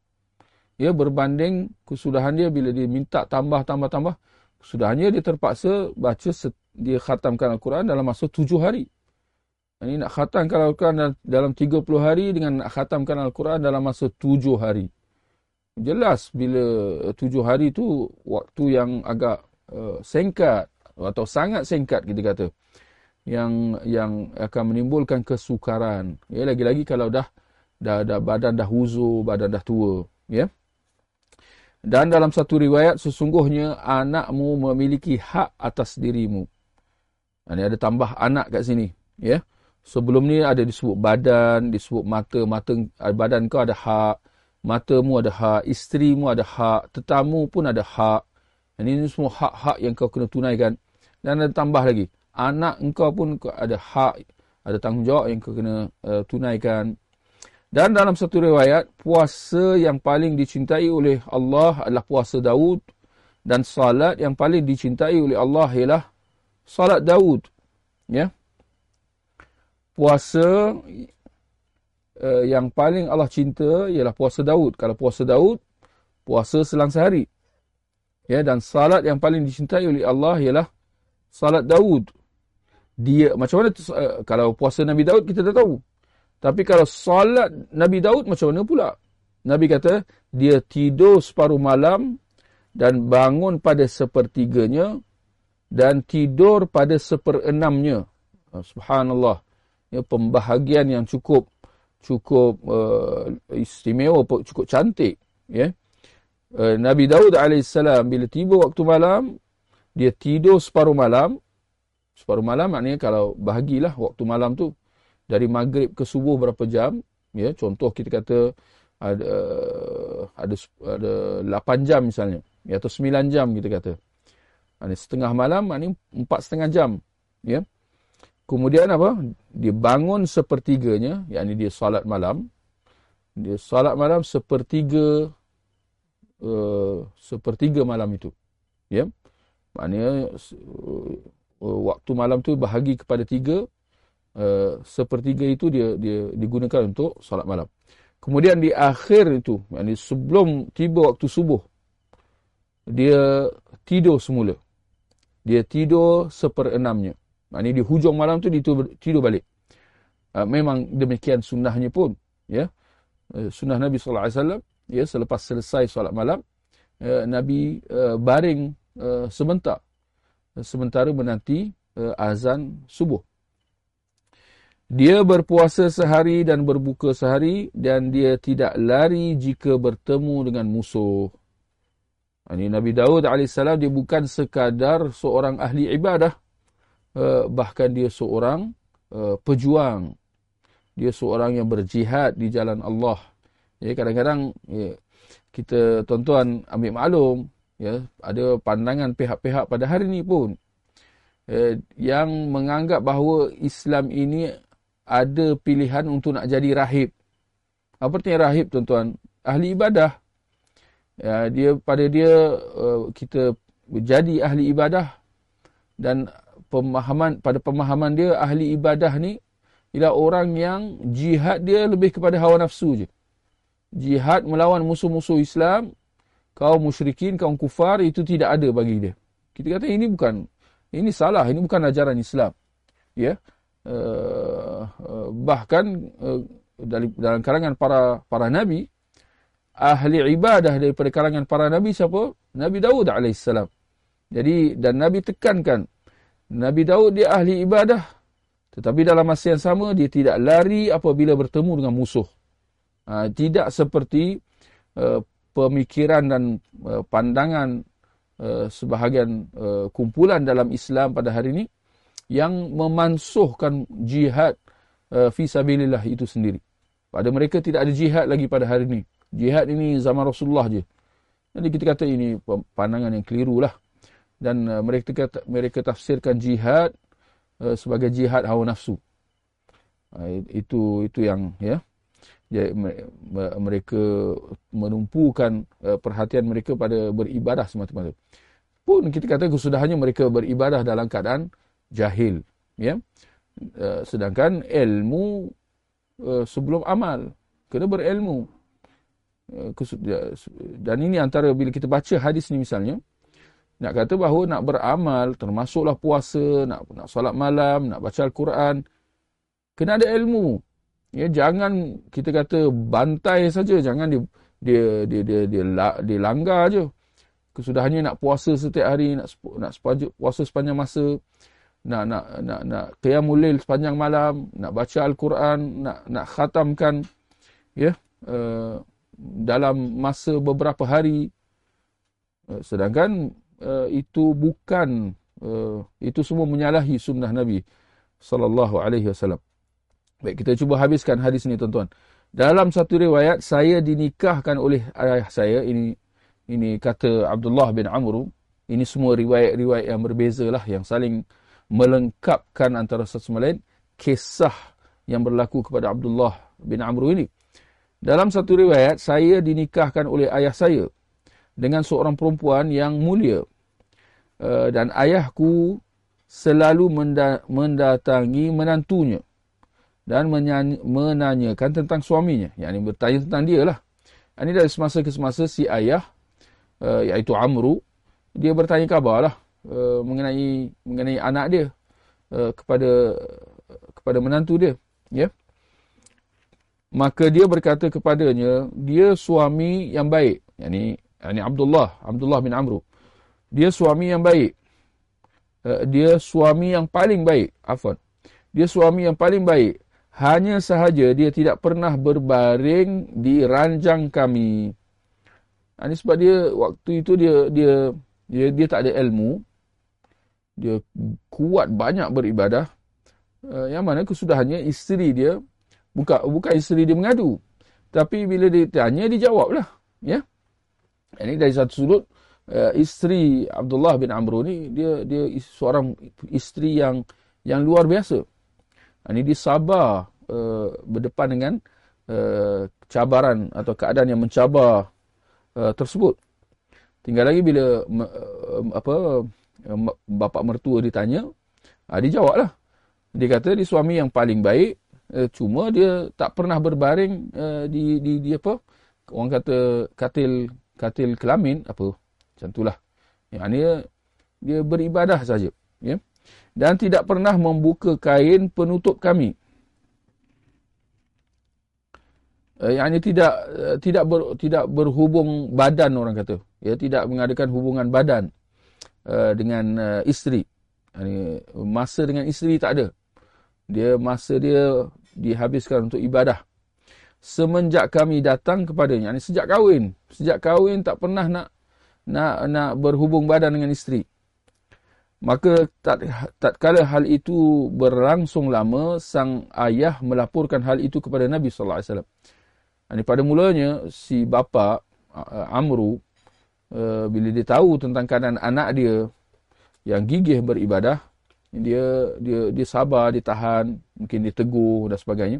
ya berbanding kesudahan dia. Bila dia minta tambah tambah tambah kesudahannya dia terpaksa baca dia khatamkan al-Quran dalam masa tujuh hari. Ini nak khatamkan Al-Quran dalam 30 hari dengan nak khatamkan Al-Quran dalam masa tujuh hari. Jelas bila tujuh hari tu waktu yang agak uh, singkat atau sangat singkat kita kata yang yang akan menimbulkan kesukaran. Ya lagi-lagi kalau dah dah dah badan dah uzur badan dah tua ya. Dan dalam satu riwayat sesungguhnya anakmu memiliki hak atas dirimu ini ada tambah anak kat sini ya sebelum ni ada disebut badan disebut mata mata badan kau ada hak matamu ada hak, isterimu ada hak, tetamu pun ada hak. Ini semua hak-hak yang kau kena tunaikan. Dan ada tambah lagi, anak engkau pun ada hak, ada tanggungjawab yang kau kena uh, tunaikan. Dan dalam satu riwayat, puasa yang paling dicintai oleh Allah adalah puasa Daud. Dan salat yang paling dicintai oleh Allah ialah salat Daud. Ya. Puasa uh, yang paling Allah cinta ialah puasa Daud. Kalau puasa Daud, puasa selang sehari. Ya, dan salat yang paling dicintai oleh Allah ialah salat Daud. Dia macam mana uh, kalau puasa Nabi Daud kita dah tahu. Tapi kalau salat Nabi Daud macam mana pula? Nabi kata dia tidur separuh malam dan bangun pada sepertiganya dan tidur pada seperenamnya. Subhanallah. Ya, pembahagian yang cukup cukup uh, istimewa, cukup cantik. Ya. Uh, Nabi Daud AS bila tiba waktu malam, dia tidur separuh malam. Separuh malam maknanya kalau bahagilah waktu malam tu. Dari maghrib ke subuh berapa jam. Ya, contoh kita kata ada ada ada 8 jam misalnya ya, atau 9 jam kita kata. Ini setengah malam maknanya 4 setengah jam ya. Kemudian apa? Dia bangun sepertiganya, yakni dia salat malam. Dia salat malam sepertiga uh, sepertiga malam itu. Ya. Maknanya uh, waktu malam tu bahagi kepada tiga, uh, sepertiga itu dia dia digunakan untuk salat malam. Kemudian di akhir itu, yakni sebelum tiba waktu subuh, dia tidur semula. Dia tidur seperenamnya. Maknanya di hujung malam tu dia tidur balik. Uh, memang demikian sunnahnya pun. ya uh, Sunnah Nabi SAW, ya, selepas selesai solat malam, uh, Nabi uh, baring uh, sebentar. Sementara menanti uh, azan subuh. Dia berpuasa sehari dan berbuka sehari dan dia tidak lari jika bertemu dengan musuh. Ini Nabi Daud AS dia bukan sekadar seorang ahli ibadah uh, bahkan dia seorang uh, pejuang. Dia seorang yang berjihad di jalan Allah. Ya, kadang-kadang ya, kita tuan-tuan ambil maklum, ya, ada pandangan pihak-pihak pada hari ini pun ya, yang menganggap bahawa Islam ini ada pilihan untuk nak jadi rahib. Apa artinya rahib tuan-tuan? Ahli ibadah. Ya, dia pada dia uh, kita jadi ahli ibadah dan pemahaman pada pemahaman dia ahli ibadah ni ialah orang yang jihad dia lebih kepada hawa nafsu je. Jihad melawan musuh-musuh Islam, kaum musyrikin, kaum kufar itu tidak ada bagi dia. Kita kata ini bukan ini salah, ini bukan ajaran Islam. Ya. Uh, uh, bahkan uh, dalam kalangan para para nabi ahli ibadah daripada kalangan para nabi siapa? Nabi Daud alaihissalam. Jadi dan nabi tekankan Nabi Daud dia ahli ibadah. Tetapi dalam masa yang sama, dia tidak lari apabila bertemu dengan musuh. Ha, tidak seperti uh, pemikiran dan uh, pandangan uh, sebahagian uh, kumpulan dalam Islam pada hari ini yang memansuhkan jihad uh, fi sabilillah itu sendiri. Pada mereka tidak ada jihad lagi pada hari ini. Jihad ini zaman Rasulullah je. Jadi kita kata ini pandangan yang keliru lah. Dan uh, mereka kata, mereka tafsirkan jihad uh, sebagai jihad hawa nafsu. Uh, itu itu yang ya mereka menumpukan uh, perhatian mereka pada beribadah semata-mata. Pun kita kata kesudahannya mereka beribadah dalam keadaan jahil, ya. Uh, sedangkan ilmu uh, sebelum amal kena berilmu. Dan ini antara bila kita baca hadis ni misalnya, nak kata bahawa nak beramal termasuklah puasa, nak nak solat malam, nak baca al-Quran, kena ada ilmu. Ya, jangan kita kata bantai saja, jangan dia dia dia dia dia, dia, dia langgar aja. Kesudahannya nak puasa setiap hari, nak nak puasa sepanjang masa, nak nak nak nak qiyamul lail sepanjang malam, nak baca al-Quran, nak nak khatamkan ya uh, dalam masa beberapa hari. Uh, sedangkan uh, itu bukan uh, itu semua menyalahi sunnah Nabi sallallahu alaihi wasallam. Baik, kita cuba habiskan hadis ini tuan-tuan. Dalam satu riwayat, saya dinikahkan oleh ayah saya. Ini ini kata Abdullah bin Amr. Ini semua riwayat-riwayat yang berbeza lah. Yang saling melengkapkan antara satu sama lain. Kisah yang berlaku kepada Abdullah bin Amr ini. Dalam satu riwayat, saya dinikahkan oleh ayah saya. Dengan seorang perempuan yang mulia. Uh, dan ayahku selalu mendatangi menantunya dan menanyakan tentang suaminya. Yang ini bertanya tentang dia lah. Ini dari semasa ke semasa si ayah, uh, iaitu Amru, dia bertanya khabar lah uh, mengenai mengenai anak dia kepada kepada menantu dia. Ya. Maka dia berkata kepadanya, dia suami yang baik. Yang ini Abdullah, Abdullah bin Amru. Dia suami yang baik. Uh, dia suami yang paling baik. Afan. Dia suami yang paling baik hanya sahaja dia tidak pernah berbaring di ranjang kami. Ini sebab dia waktu itu dia dia dia dia tak ada ilmu. Dia kuat banyak beribadah. Uh, yang mana kesudahannya isteri dia bukan bukan isteri dia mengadu. Tapi bila dia tanya dia jawablah, ya. Ini dari satu sudut uh, isteri Abdullah bin Amr ni dia dia seorang isteri yang yang luar biasa. Ini dia sabar uh, berdepan dengan uh, cabaran atau keadaan yang mencabar uh, tersebut. Tinggal lagi bila uh, apa bapa mertua ditanya, uh, dia jawablah. Dia kata dia suami yang paling baik, uh, cuma dia tak pernah berbaring uh, di, di di apa? Orang kata katil katil kelamin apa? Macam itulah. Yang ini dia, beribadah saja, ya. Dan tidak pernah membuka kain penutup kami. uh, yang ini tidak tidak ber, tidak berhubung badan orang kata ya tidak mengadakan hubungan badan dengan isteri masa dengan isteri tak ada dia masa dia dihabiskan untuk ibadah. Semenjak kami datang kepadanya ini sejak kahwin sejak kahwin tak pernah nak nak nak berhubung badan dengan isteri. Maka tak tak kala hal itu berlangsung lama sang ayah melaporkan hal itu kepada Nabi sallallahu alaihi wasallam. Ini pada mulanya si bapa uh, Amru uh, bila dia tahu tentang keadaan anak dia yang gigih beribadah, dia dia dia sabar, dia tahan, mungkin dia tegur dan sebagainya.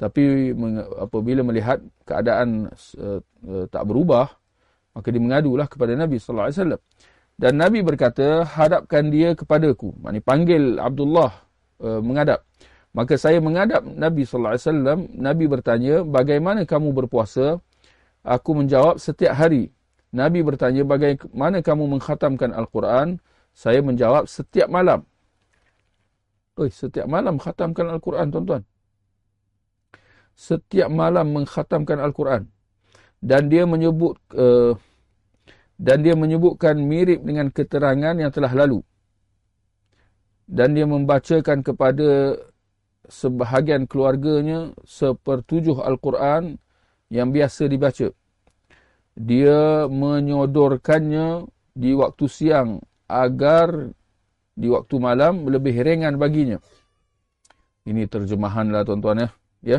Tapi apabila melihat keadaan uh, uh, tak berubah, maka dia mengadulah kepada Nabi sallallahu alaihi wasallam. Dan Nabi berkata, "Hadapkan dia kepadaku." Maknanya panggil Abdullah uh, menghadap. Maka saya menghadap Nabi sallallahu alaihi wasallam, Nabi bertanya, "Bagaimana kamu berpuasa?" Aku menjawab, "Setiap hari." Nabi bertanya, "Bagaimana kamu mengkhatamkan Al-Quran?" Saya menjawab, "Setiap malam." Oi, setiap malam khatamkan Al-Quran, tuan-tuan. Setiap malam mengkhatamkan Al-Quran. Dan dia menyebut uh, dan dia menyebutkan mirip dengan keterangan yang telah lalu. Dan dia membacakan kepada sebahagian keluarganya sepertujuh Al-Quran yang biasa dibaca. Dia menyodorkannya di waktu siang agar di waktu malam lebih ringan baginya. Ini terjemahan lah tuan-tuan ya. ya.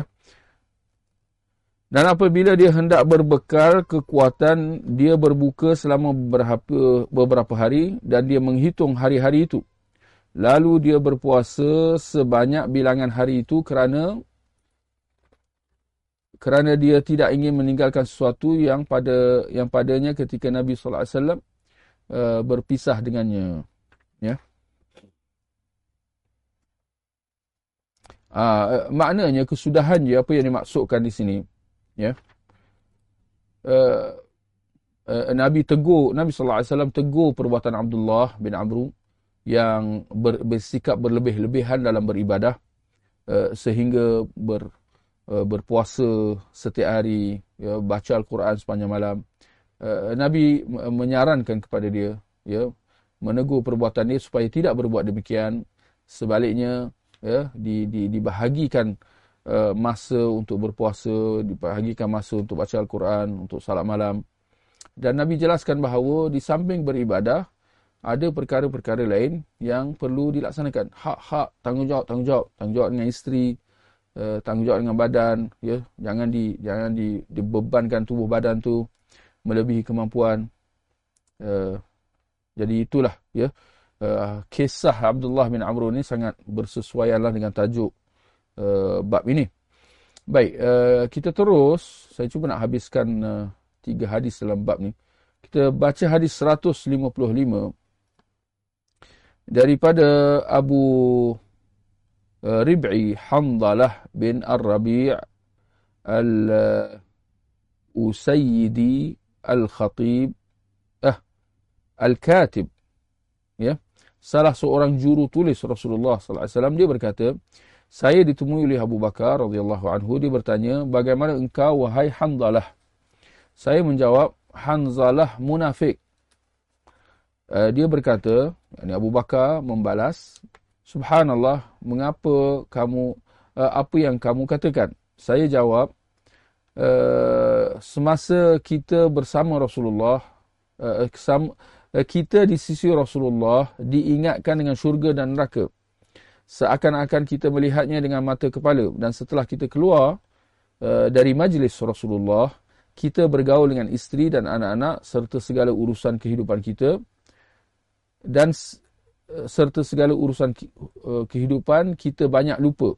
Dan apabila dia hendak berbekal kekuatan, dia berbuka selama beberapa, beberapa hari dan dia menghitung hari-hari itu. Lalu dia berpuasa sebanyak bilangan hari itu kerana kerana dia tidak ingin meninggalkan sesuatu yang pada yang padanya ketika Nabi sallallahu alaihi wasallam uh, berpisah dengannya ya uh, maknanya kesudahan je apa yang dimaksudkan di sini ya uh, uh, Nabi tegur Nabi sallallahu alaihi wasallam tegur perbuatan Abdullah bin Amr yang ber, bersikap berlebih-lebihan dalam beribadah uh, sehingga ber Uh, berpuasa setiap hari, ya, baca Al-Quran sepanjang malam. Uh, Nabi menyarankan kepada dia, ya, menegur perbuatan dia supaya tidak berbuat demikian. Sebaliknya, ya, di, di, dibahagikan uh, masa untuk berpuasa, dibahagikan masa untuk baca Al-Quran, untuk salat malam. Dan Nabi jelaskan bahawa di samping beribadah, ada perkara-perkara lain yang perlu dilaksanakan. Hak-hak, tanggungjawab, tanggungjawab. Tanggungjawab dengan isteri, uh, tanggungjawab dengan badan ya jangan di jangan di dibebankan tubuh badan tu melebihi kemampuan uh, jadi itulah ya uh, kisah Abdullah bin Amr ini sangat bersesuaianlah dengan tajuk uh, bab ini. Baik, uh, kita terus. Saya cuba nak habiskan uh, tiga hadis dalam bab ni. Kita baca hadis 155 daripada Abu uh, Rib'i Hamdalah bin Ar-Rabi' Al-Usayyidi Al-Khatib Al-Katib ya yeah salah seorang juru tulis Rasulullah sallallahu alaihi wasallam dia berkata saya ditemui oleh Abu Bakar radhiyallahu anhu dia bertanya bagaimana engkau wahai Hanzalah saya menjawab Hanzalah munafik uh, dia berkata yani Abu Bakar membalas Subhanallah, mengapa kamu uh, apa yang kamu katakan? Saya jawab, uh, semasa kita bersama Rasulullah, uh, kita di sisi Rasulullah diingatkan dengan syurga dan neraka. Seakan-akan kita melihatnya dengan mata kepala. Dan setelah kita keluar uh, dari majlis Rasulullah, kita bergaul dengan isteri dan anak-anak serta segala urusan kehidupan kita. Dan Eh, serta segala urusan eh, kehidupan kita banyak lupa.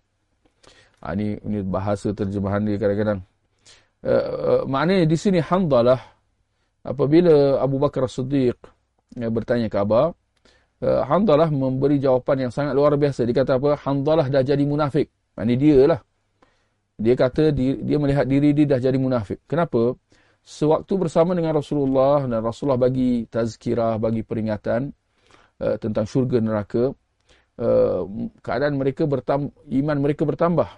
Ha, ini, ini bahasa terjemahan dia kadang-kadang. Uh, uh, maknanya di sini Handalah apabila Abu Bakar Siddiq uh, bertanya khabar, uh, Handalah memberi jawapan yang sangat luar biasa. Dia kata apa? Handalah dah jadi munafik. Ini dia lah. Dia kata dia, dia melihat diri dia dah jadi munafik. Kenapa? Sewaktu bersama dengan Rasulullah dan Rasulullah bagi tazkirah, bagi peringatan, uh, tentang syurga neraka uh, keadaan mereka bertambah iman mereka bertambah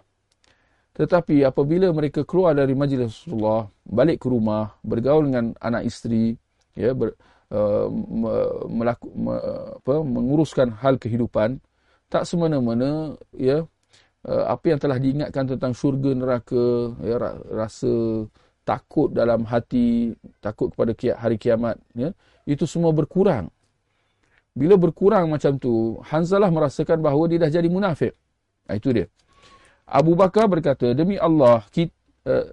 tetapi apabila mereka keluar dari majlis Rasulullah balik ke rumah bergaul dengan anak isteri ya ber, uh, melaku, me, apa, menguruskan hal kehidupan tak semena-mena ya uh, apa yang telah diingatkan tentang syurga neraka ya rasa takut dalam hati takut kepada hari kiamat ya itu semua berkurang bila berkurang macam tu, Hanzalah merasakan bahawa dia dah jadi munafik. Ha, itu dia. Abu Bakar berkata, demi Allah, kita, eh,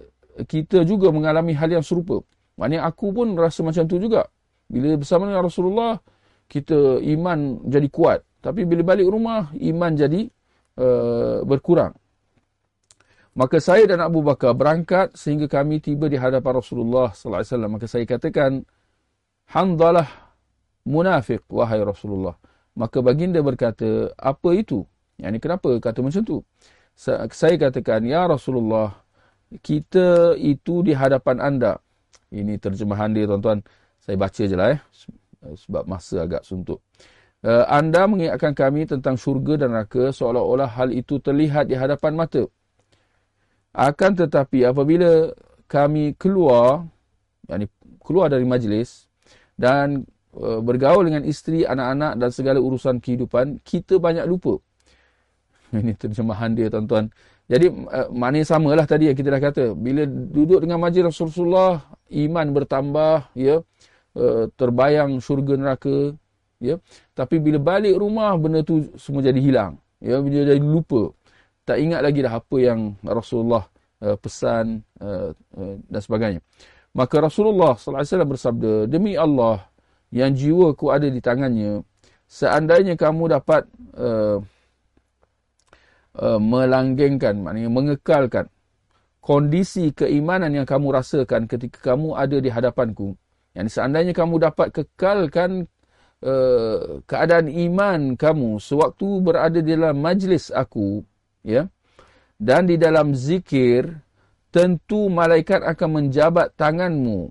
kita juga mengalami hal yang serupa. Maknanya aku pun rasa macam tu juga. Bila bersama dengan Rasulullah, kita iman jadi kuat. Tapi bila balik rumah, iman jadi uh, berkurang. Maka saya dan Abu Bakar berangkat sehingga kami tiba di hadapan Rasulullah sallallahu alaihi wasallam. Maka saya katakan, Hanzalah munafik wahai Rasulullah. Maka baginda berkata, apa itu? Yang ini kenapa kata macam tu? Saya katakan, ya Rasulullah, kita itu di hadapan anda. Ini terjemahan dia tuan-tuan. Saya baca je lah eh. Sebab masa agak suntuk. Eh, anda mengingatkan kami tentang syurga dan neraka seolah-olah hal itu terlihat di hadapan mata. Akan tetapi apabila kami keluar, yakni keluar dari majlis dan Uh, bergaul dengan isteri, anak-anak dan segala urusan kehidupan, kita banyak lupa. Ini terjemahan dia tuan-tuan. Jadi uh, maknanya samalah tadi yang kita dah kata. Bila duduk dengan majlis Rasulullah, iman bertambah, ya, uh, terbayang syurga neraka ya. Tapi bila balik rumah benda tu semua jadi hilang ya. Dia jadi lupa. Tak ingat lagi dah apa yang Rasulullah uh, pesan uh, uh, dan sebagainya. Maka Rasulullah sallallahu alaihi wasallam bersabda demi Allah yang jiwaku ada di tangannya seandainya kamu dapat uh, uh, melanggengkan maknanya mengekalkan kondisi keimanan yang kamu rasakan ketika kamu ada di hadapanku. Yang seandainya kamu dapat kekalkan uh, keadaan iman kamu sewaktu berada di dalam majlis aku, ya, dan di dalam zikir, tentu malaikat akan menjabat tanganmu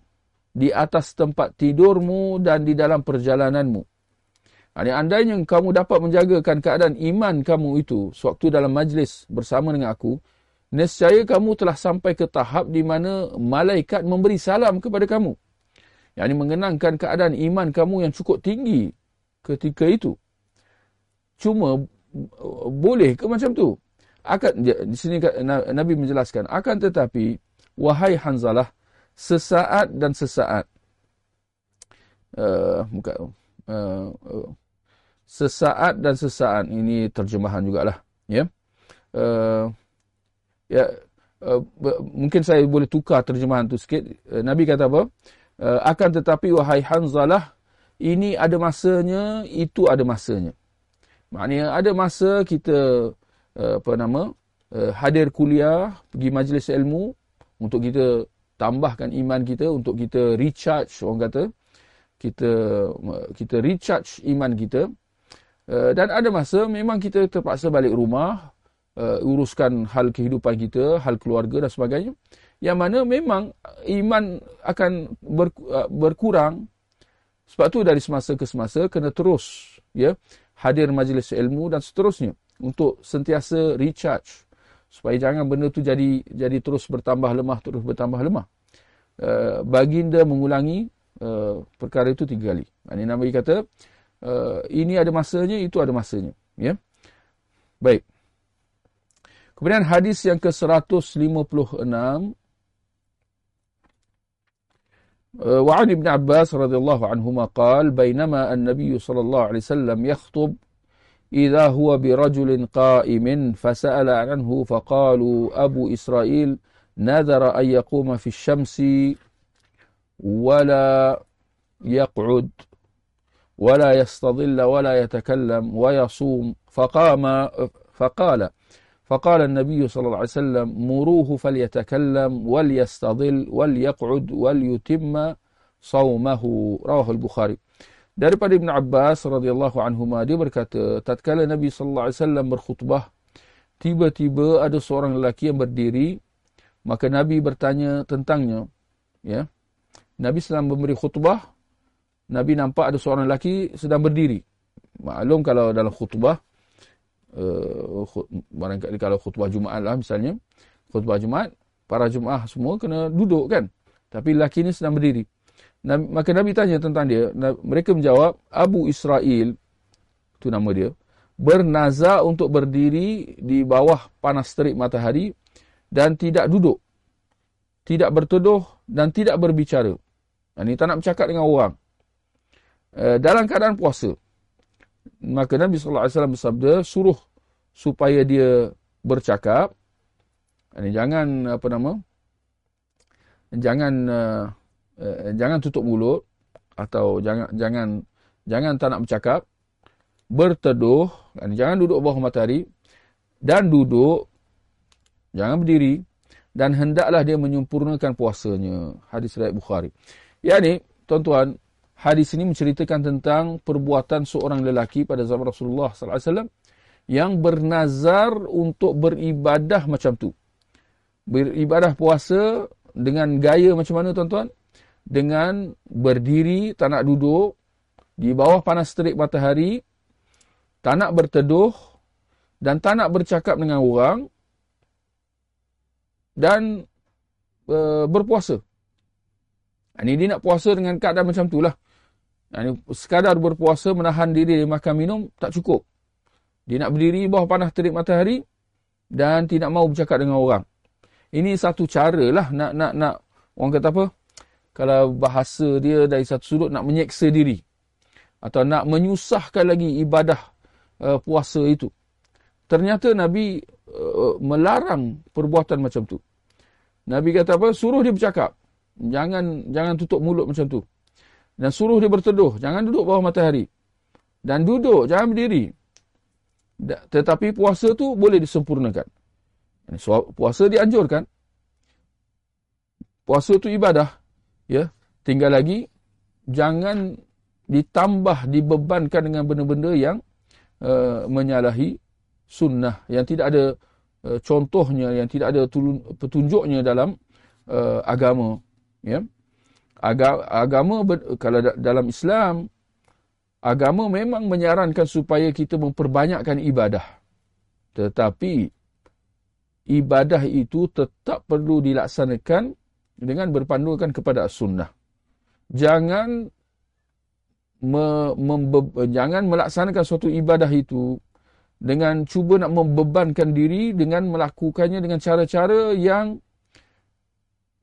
di atas tempat tidurmu dan di dalam perjalananmu. Ini andainya kamu dapat menjagakan keadaan iman kamu itu sewaktu dalam majlis bersama dengan aku, nescaya kamu telah sampai ke tahap di mana malaikat memberi salam kepada kamu. Yang ini mengenangkan keadaan iman kamu yang cukup tinggi ketika itu. Cuma boleh ke macam tu? Akan di sini Nabi menjelaskan akan tetapi wahai Hanzalah sesaat dan sesaat uh, bukan uh, uh, sesaat dan sesaat ini terjemahan jugalah ya uh, ya uh, mungkin saya boleh tukar terjemahan tu sikit uh, nabi kata apa uh, akan tetapi wahai hanzalah ini ada masanya itu ada masanya maknanya ada masa kita uh, apa nama uh, hadir kuliah pergi majlis ilmu untuk kita tambahkan iman kita untuk kita recharge orang kata kita kita recharge iman kita dan ada masa memang kita terpaksa balik rumah uruskan hal kehidupan kita, hal keluarga dan sebagainya. Yang mana memang iman akan ber, uh, berkurang. Sebab tu dari semasa ke semasa kena terus ya hadir majlis ilmu dan seterusnya untuk sentiasa recharge supaya jangan benda tu jadi jadi terus bertambah lemah terus bertambah lemah. Uh, baginda mengulangi uh, perkara itu tiga kali. Ini Nabi kata uh, ini ada masanya itu ada masanya. Ya. Baik. Kemudian hadis yang ke-156 وعن ابن عباس رضي الله عنهما قال بينما النبي صلى الله عليه وسلم يخطب إذا هو برجل قائم فسأل عنه فقالوا أبو إسرائيل نذر أن يقوم في الشمس ولا يقعد ولا يستظل ولا يتكلم ويصوم. فقام فقال فقال النبي صلى الله عليه وسلم مروه فليتكلم وليستظل وليقعد وليتم صومه رواه البخاري daripada Ibn Abbas radhiyallahu anhu dia berkata tatkala Nabi sallallahu alaihi wasallam berkhutbah tiba-tiba ada seorang lelaki yang berdiri maka Nabi bertanya tentangnya ya Nabi sedang memberi khutbah Nabi nampak ada seorang lelaki sedang berdiri maklum kalau dalam khutbah uh, barangkali kalau khutbah Jumaat lah misalnya, khutbah Jumaat, para Jumaat semua kena duduk kan. Tapi lelaki ini sedang berdiri. Nabi, maka Nabi tanya tentang dia. Mereka menjawab, Abu Israel, itu nama dia, bernazar untuk berdiri di bawah panas terik matahari dan tidak duduk. Tidak bertuduh dan tidak berbicara. Ini tak nak bercakap dengan orang. Uh, dalam keadaan puasa maka Nabi wasallam bersabda suruh supaya dia bercakap. Ini jangan apa nama jangan uh, uh, jangan tutup mulut atau jangan jangan jangan tak nak bercakap berteduh ini jangan duduk bawah matahari dan duduk jangan berdiri dan hendaklah dia menyempurnakan puasanya. Hadis riwayat Bukhari. Yakni tuan-tuan hadis ini menceritakan tentang perbuatan seorang lelaki pada zaman Rasulullah sallallahu alaihi wasallam yang bernazar untuk beribadah macam tu. Beribadah puasa dengan gaya macam mana tuan-tuan? Dengan berdiri, tak nak duduk di bawah panas terik matahari, tak nak berteduh dan tak nak bercakap dengan orang dan uh, berpuasa. Ini dia nak puasa dengan keadaan macam tu lah. Yani, sekadar berpuasa menahan diri dari makan minum tak cukup. Dia nak berdiri bawah panas terik matahari dan tidak mau bercakap dengan orang. Ini satu cara lah nak nak nak orang kata apa? kalau bahasa dia dari satu sudut nak menyeksa diri atau nak menyusahkan lagi ibadah uh, puasa itu. Ternyata Nabi uh, melarang perbuatan macam tu. Nabi kata apa? Suruh dia bercakap. Jangan jangan tutup mulut macam tu. Dan suruh dia berteduh. Jangan duduk bawah matahari. Dan duduk, jangan berdiri. Tetapi puasa tu boleh disempurnakan. Puasa dianjurkan. Puasa tu ibadah. Ya, Tinggal lagi, jangan ditambah, dibebankan dengan benda-benda yang uh, menyalahi sunnah. Yang tidak ada uh, contohnya, yang tidak ada petunjuknya dalam uh, agama. Ya. Agama, kalau dalam Islam, agama memang menyarankan supaya kita memperbanyakkan ibadah. Tetapi ibadah itu tetap perlu dilaksanakan dengan berpandukan kepada sunnah. Jangan me, membe, jangan melaksanakan suatu ibadah itu dengan cuba nak membebankan diri dengan melakukannya dengan cara-cara yang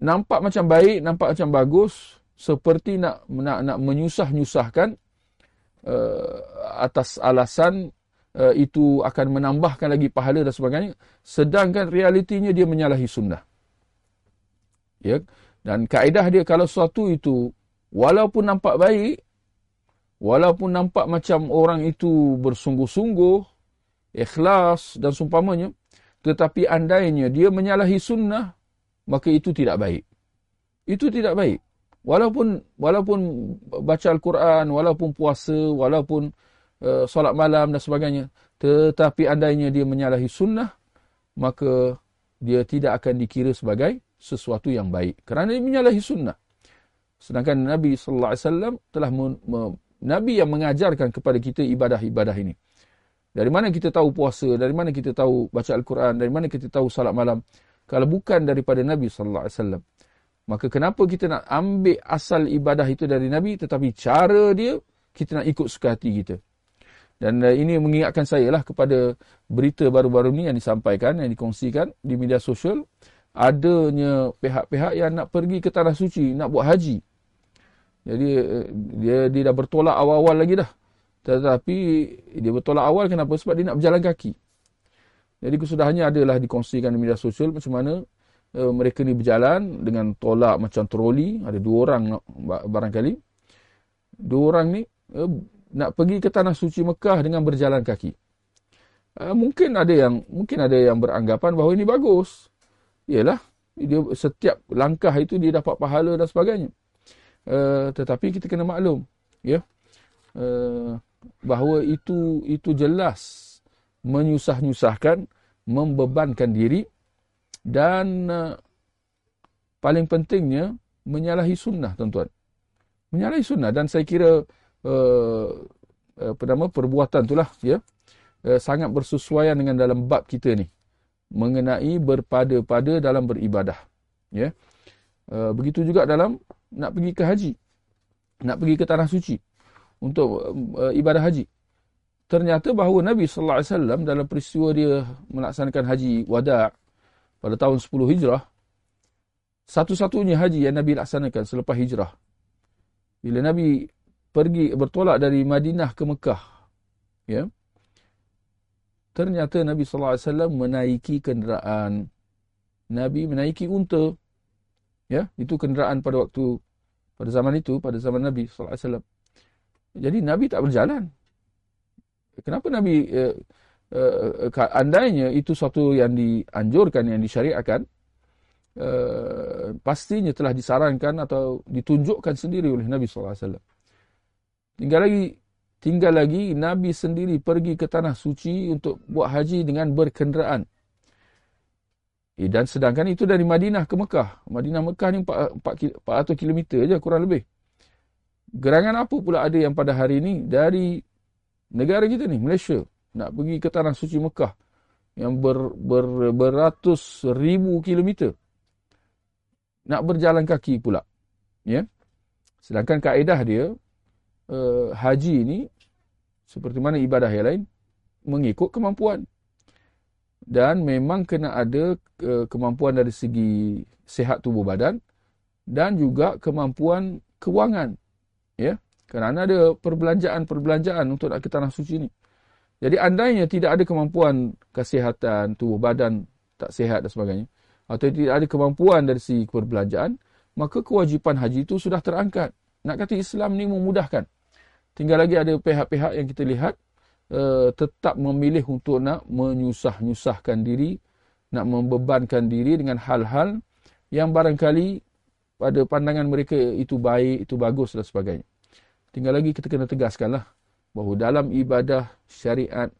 nampak macam baik, nampak macam bagus seperti nak nak, nak menyusah-nyusahkan uh, atas alasan uh, itu akan menambahkan lagi pahala dan sebagainya sedangkan realitinya dia menyalahi sunnah. Ya? Dan kaedah dia kalau sesuatu itu walaupun nampak baik walaupun nampak macam orang itu bersungguh-sungguh ikhlas dan sumpamanya tetapi andainya dia menyalahi sunnah maka itu tidak baik itu tidak baik walaupun walaupun baca al-Quran, walaupun puasa, walaupun uh, solat malam dan sebagainya, tetapi andainya dia menyalahi sunnah, maka dia tidak akan dikira sebagai sesuatu yang baik kerana dia menyalahi sunnah. Sedangkan Nabi sallallahu alaihi wasallam telah Nabi yang mengajarkan kepada kita ibadah-ibadah ini. Dari mana kita tahu puasa, dari mana kita tahu baca al-Quran, dari mana kita tahu salat malam kalau bukan daripada Nabi sallallahu alaihi wasallam. Maka kenapa kita nak ambil asal ibadah itu dari Nabi tetapi cara dia kita nak ikut suka hati kita. Dan uh, ini mengingatkan saya lah kepada berita baru-baru ni yang disampaikan, yang dikongsikan di media sosial. Adanya pihak-pihak yang nak pergi ke Tanah Suci, nak buat haji. Jadi uh, dia, dia dah bertolak awal-awal lagi dah. Tetapi dia bertolak awal kenapa? Sebab dia nak berjalan kaki. Jadi kesudahannya adalah dikongsikan di media sosial macam mana uh, mereka ni berjalan dengan tolak macam troli. Ada dua orang barangkali. Dua orang ni uh, nak pergi ke tanah suci Mekah dengan berjalan kaki. Uh, mungkin ada yang mungkin ada yang beranggapan bahawa ini bagus. Iyalah dia setiap langkah itu dia dapat pahala dan sebagainya. Uh, tetapi kita kena maklum ya. Uh, bahawa itu itu jelas menyusah-nyusahkan membebankan diri dan uh, paling pentingnya menyalahi sunnah tuan-tuan. Menyalahi sunnah dan saya kira uh, apa nama perbuatan itulah ya uh, sangat bersesuaian dengan dalam bab kita ni mengenai berpada-pada dalam beribadah ya. Uh, begitu juga dalam nak pergi ke haji. Nak pergi ke tanah suci untuk uh, ibadah haji. Ternyata bahawa Nabi sallallahu alaihi wasallam dalam peristiwa dia melaksanakan haji wada' pada tahun 10 Hijrah, satu-satunya haji yang Nabi laksanakan selepas hijrah. Bila Nabi pergi bertolak dari Madinah ke Mekah, ya, ternyata Nabi SAW menaiki kenderaan. Nabi menaiki unta. Ya, itu kenderaan pada waktu, pada zaman itu, pada zaman Nabi SAW. Jadi Nabi tak berjalan. Kenapa Nabi eh, uh, andainya itu suatu yang dianjurkan, yang disyariatkan, uh, pastinya telah disarankan atau ditunjukkan sendiri oleh Nabi SAW. Tinggal lagi, tinggal lagi Nabi sendiri pergi ke tanah suci untuk buat haji dengan berkenderaan. Dan sedangkan itu dari Madinah ke Mekah. Madinah Mekah ni 400 km je kurang lebih. Gerangan apa pula ada yang pada hari ini dari negara kita ni, Malaysia, nak pergi ke tanah suci Mekah yang ber, ber, beratus ribu kilometer nak berjalan kaki pula ya. Sedangkan kaedah dia uh, haji ini seperti mana ibadah yang lain mengikut kemampuan. Dan memang kena ada uh, kemampuan dari segi sehat tubuh badan dan juga kemampuan kewangan ya kerana ada perbelanjaan-perbelanjaan untuk nak ke tanah suci ni. Jadi andainya tidak ada kemampuan kesihatan tubuh badan tak sihat dan sebagainya atau tidak ada kemampuan dari si perbelanjaan maka kewajipan haji itu sudah terangkat. Nak kata Islam ni memudahkan. Tinggal lagi ada pihak-pihak yang kita lihat uh, tetap memilih untuk nak menyusah-nyusahkan diri nak membebankan diri dengan hal-hal yang barangkali pada pandangan mereka itu baik, itu bagus dan sebagainya. Tinggal lagi kita kena tegaskanlah bahawa dalam ibadah syariat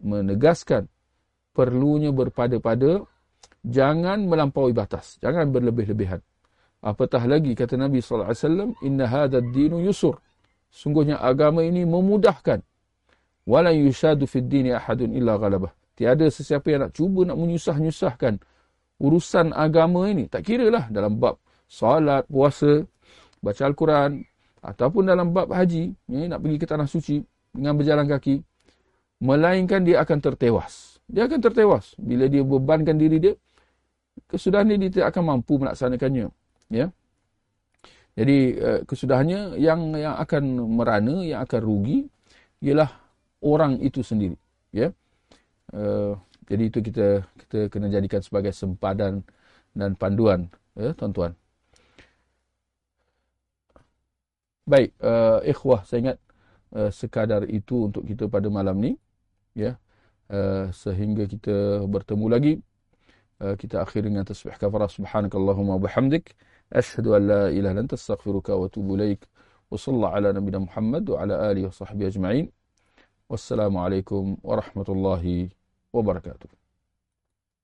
menegaskan perlunya berpada-pada jangan melampaui batas, jangan berlebih-lebihan. Apatah lagi kata Nabi sallallahu alaihi wasallam, "Inna hadzal dinu yusur." Sungguhnya agama ini memudahkan. Wala yushadu fid dini ahadun illa ghalabah. Tiada sesiapa yang nak cuba nak menyusah-nyusahkan urusan agama ini. Tak kira lah dalam bab salat, puasa, baca Al-Quran ataupun dalam bab haji, ya, nak pergi ke tanah suci dengan berjalan kaki. Melainkan dia akan tertewas. Dia akan tertewas bila dia bebankan diri dia. Kesudahan dia tidak akan mampu melaksanakannya. Ya. Jadi eh, kesudahannya yang yang akan merana, yang akan rugi ialah orang itu sendiri. Ya. Uh, jadi itu kita kita kena jadikan sebagai sempadan dan panduan, ya, tuan-tuan. Baik, uh, ikhwah, saya ingat uh, sekadar itu untuk kita pada malam ni, ya. Uh, sehingga kita bertemu lagi, uh, kita akhir dengan tasbih kafarah subhanakallahumma bihamdik ashhadu an la ilaha illa anta astaghfiruka wa atubu ilaik. Wa sallallahu ala nabiyyina Muhammad wa ala alihi wa sahbihi ajma'in. Wassalamualaikum warahmatullahi wabarakatuh.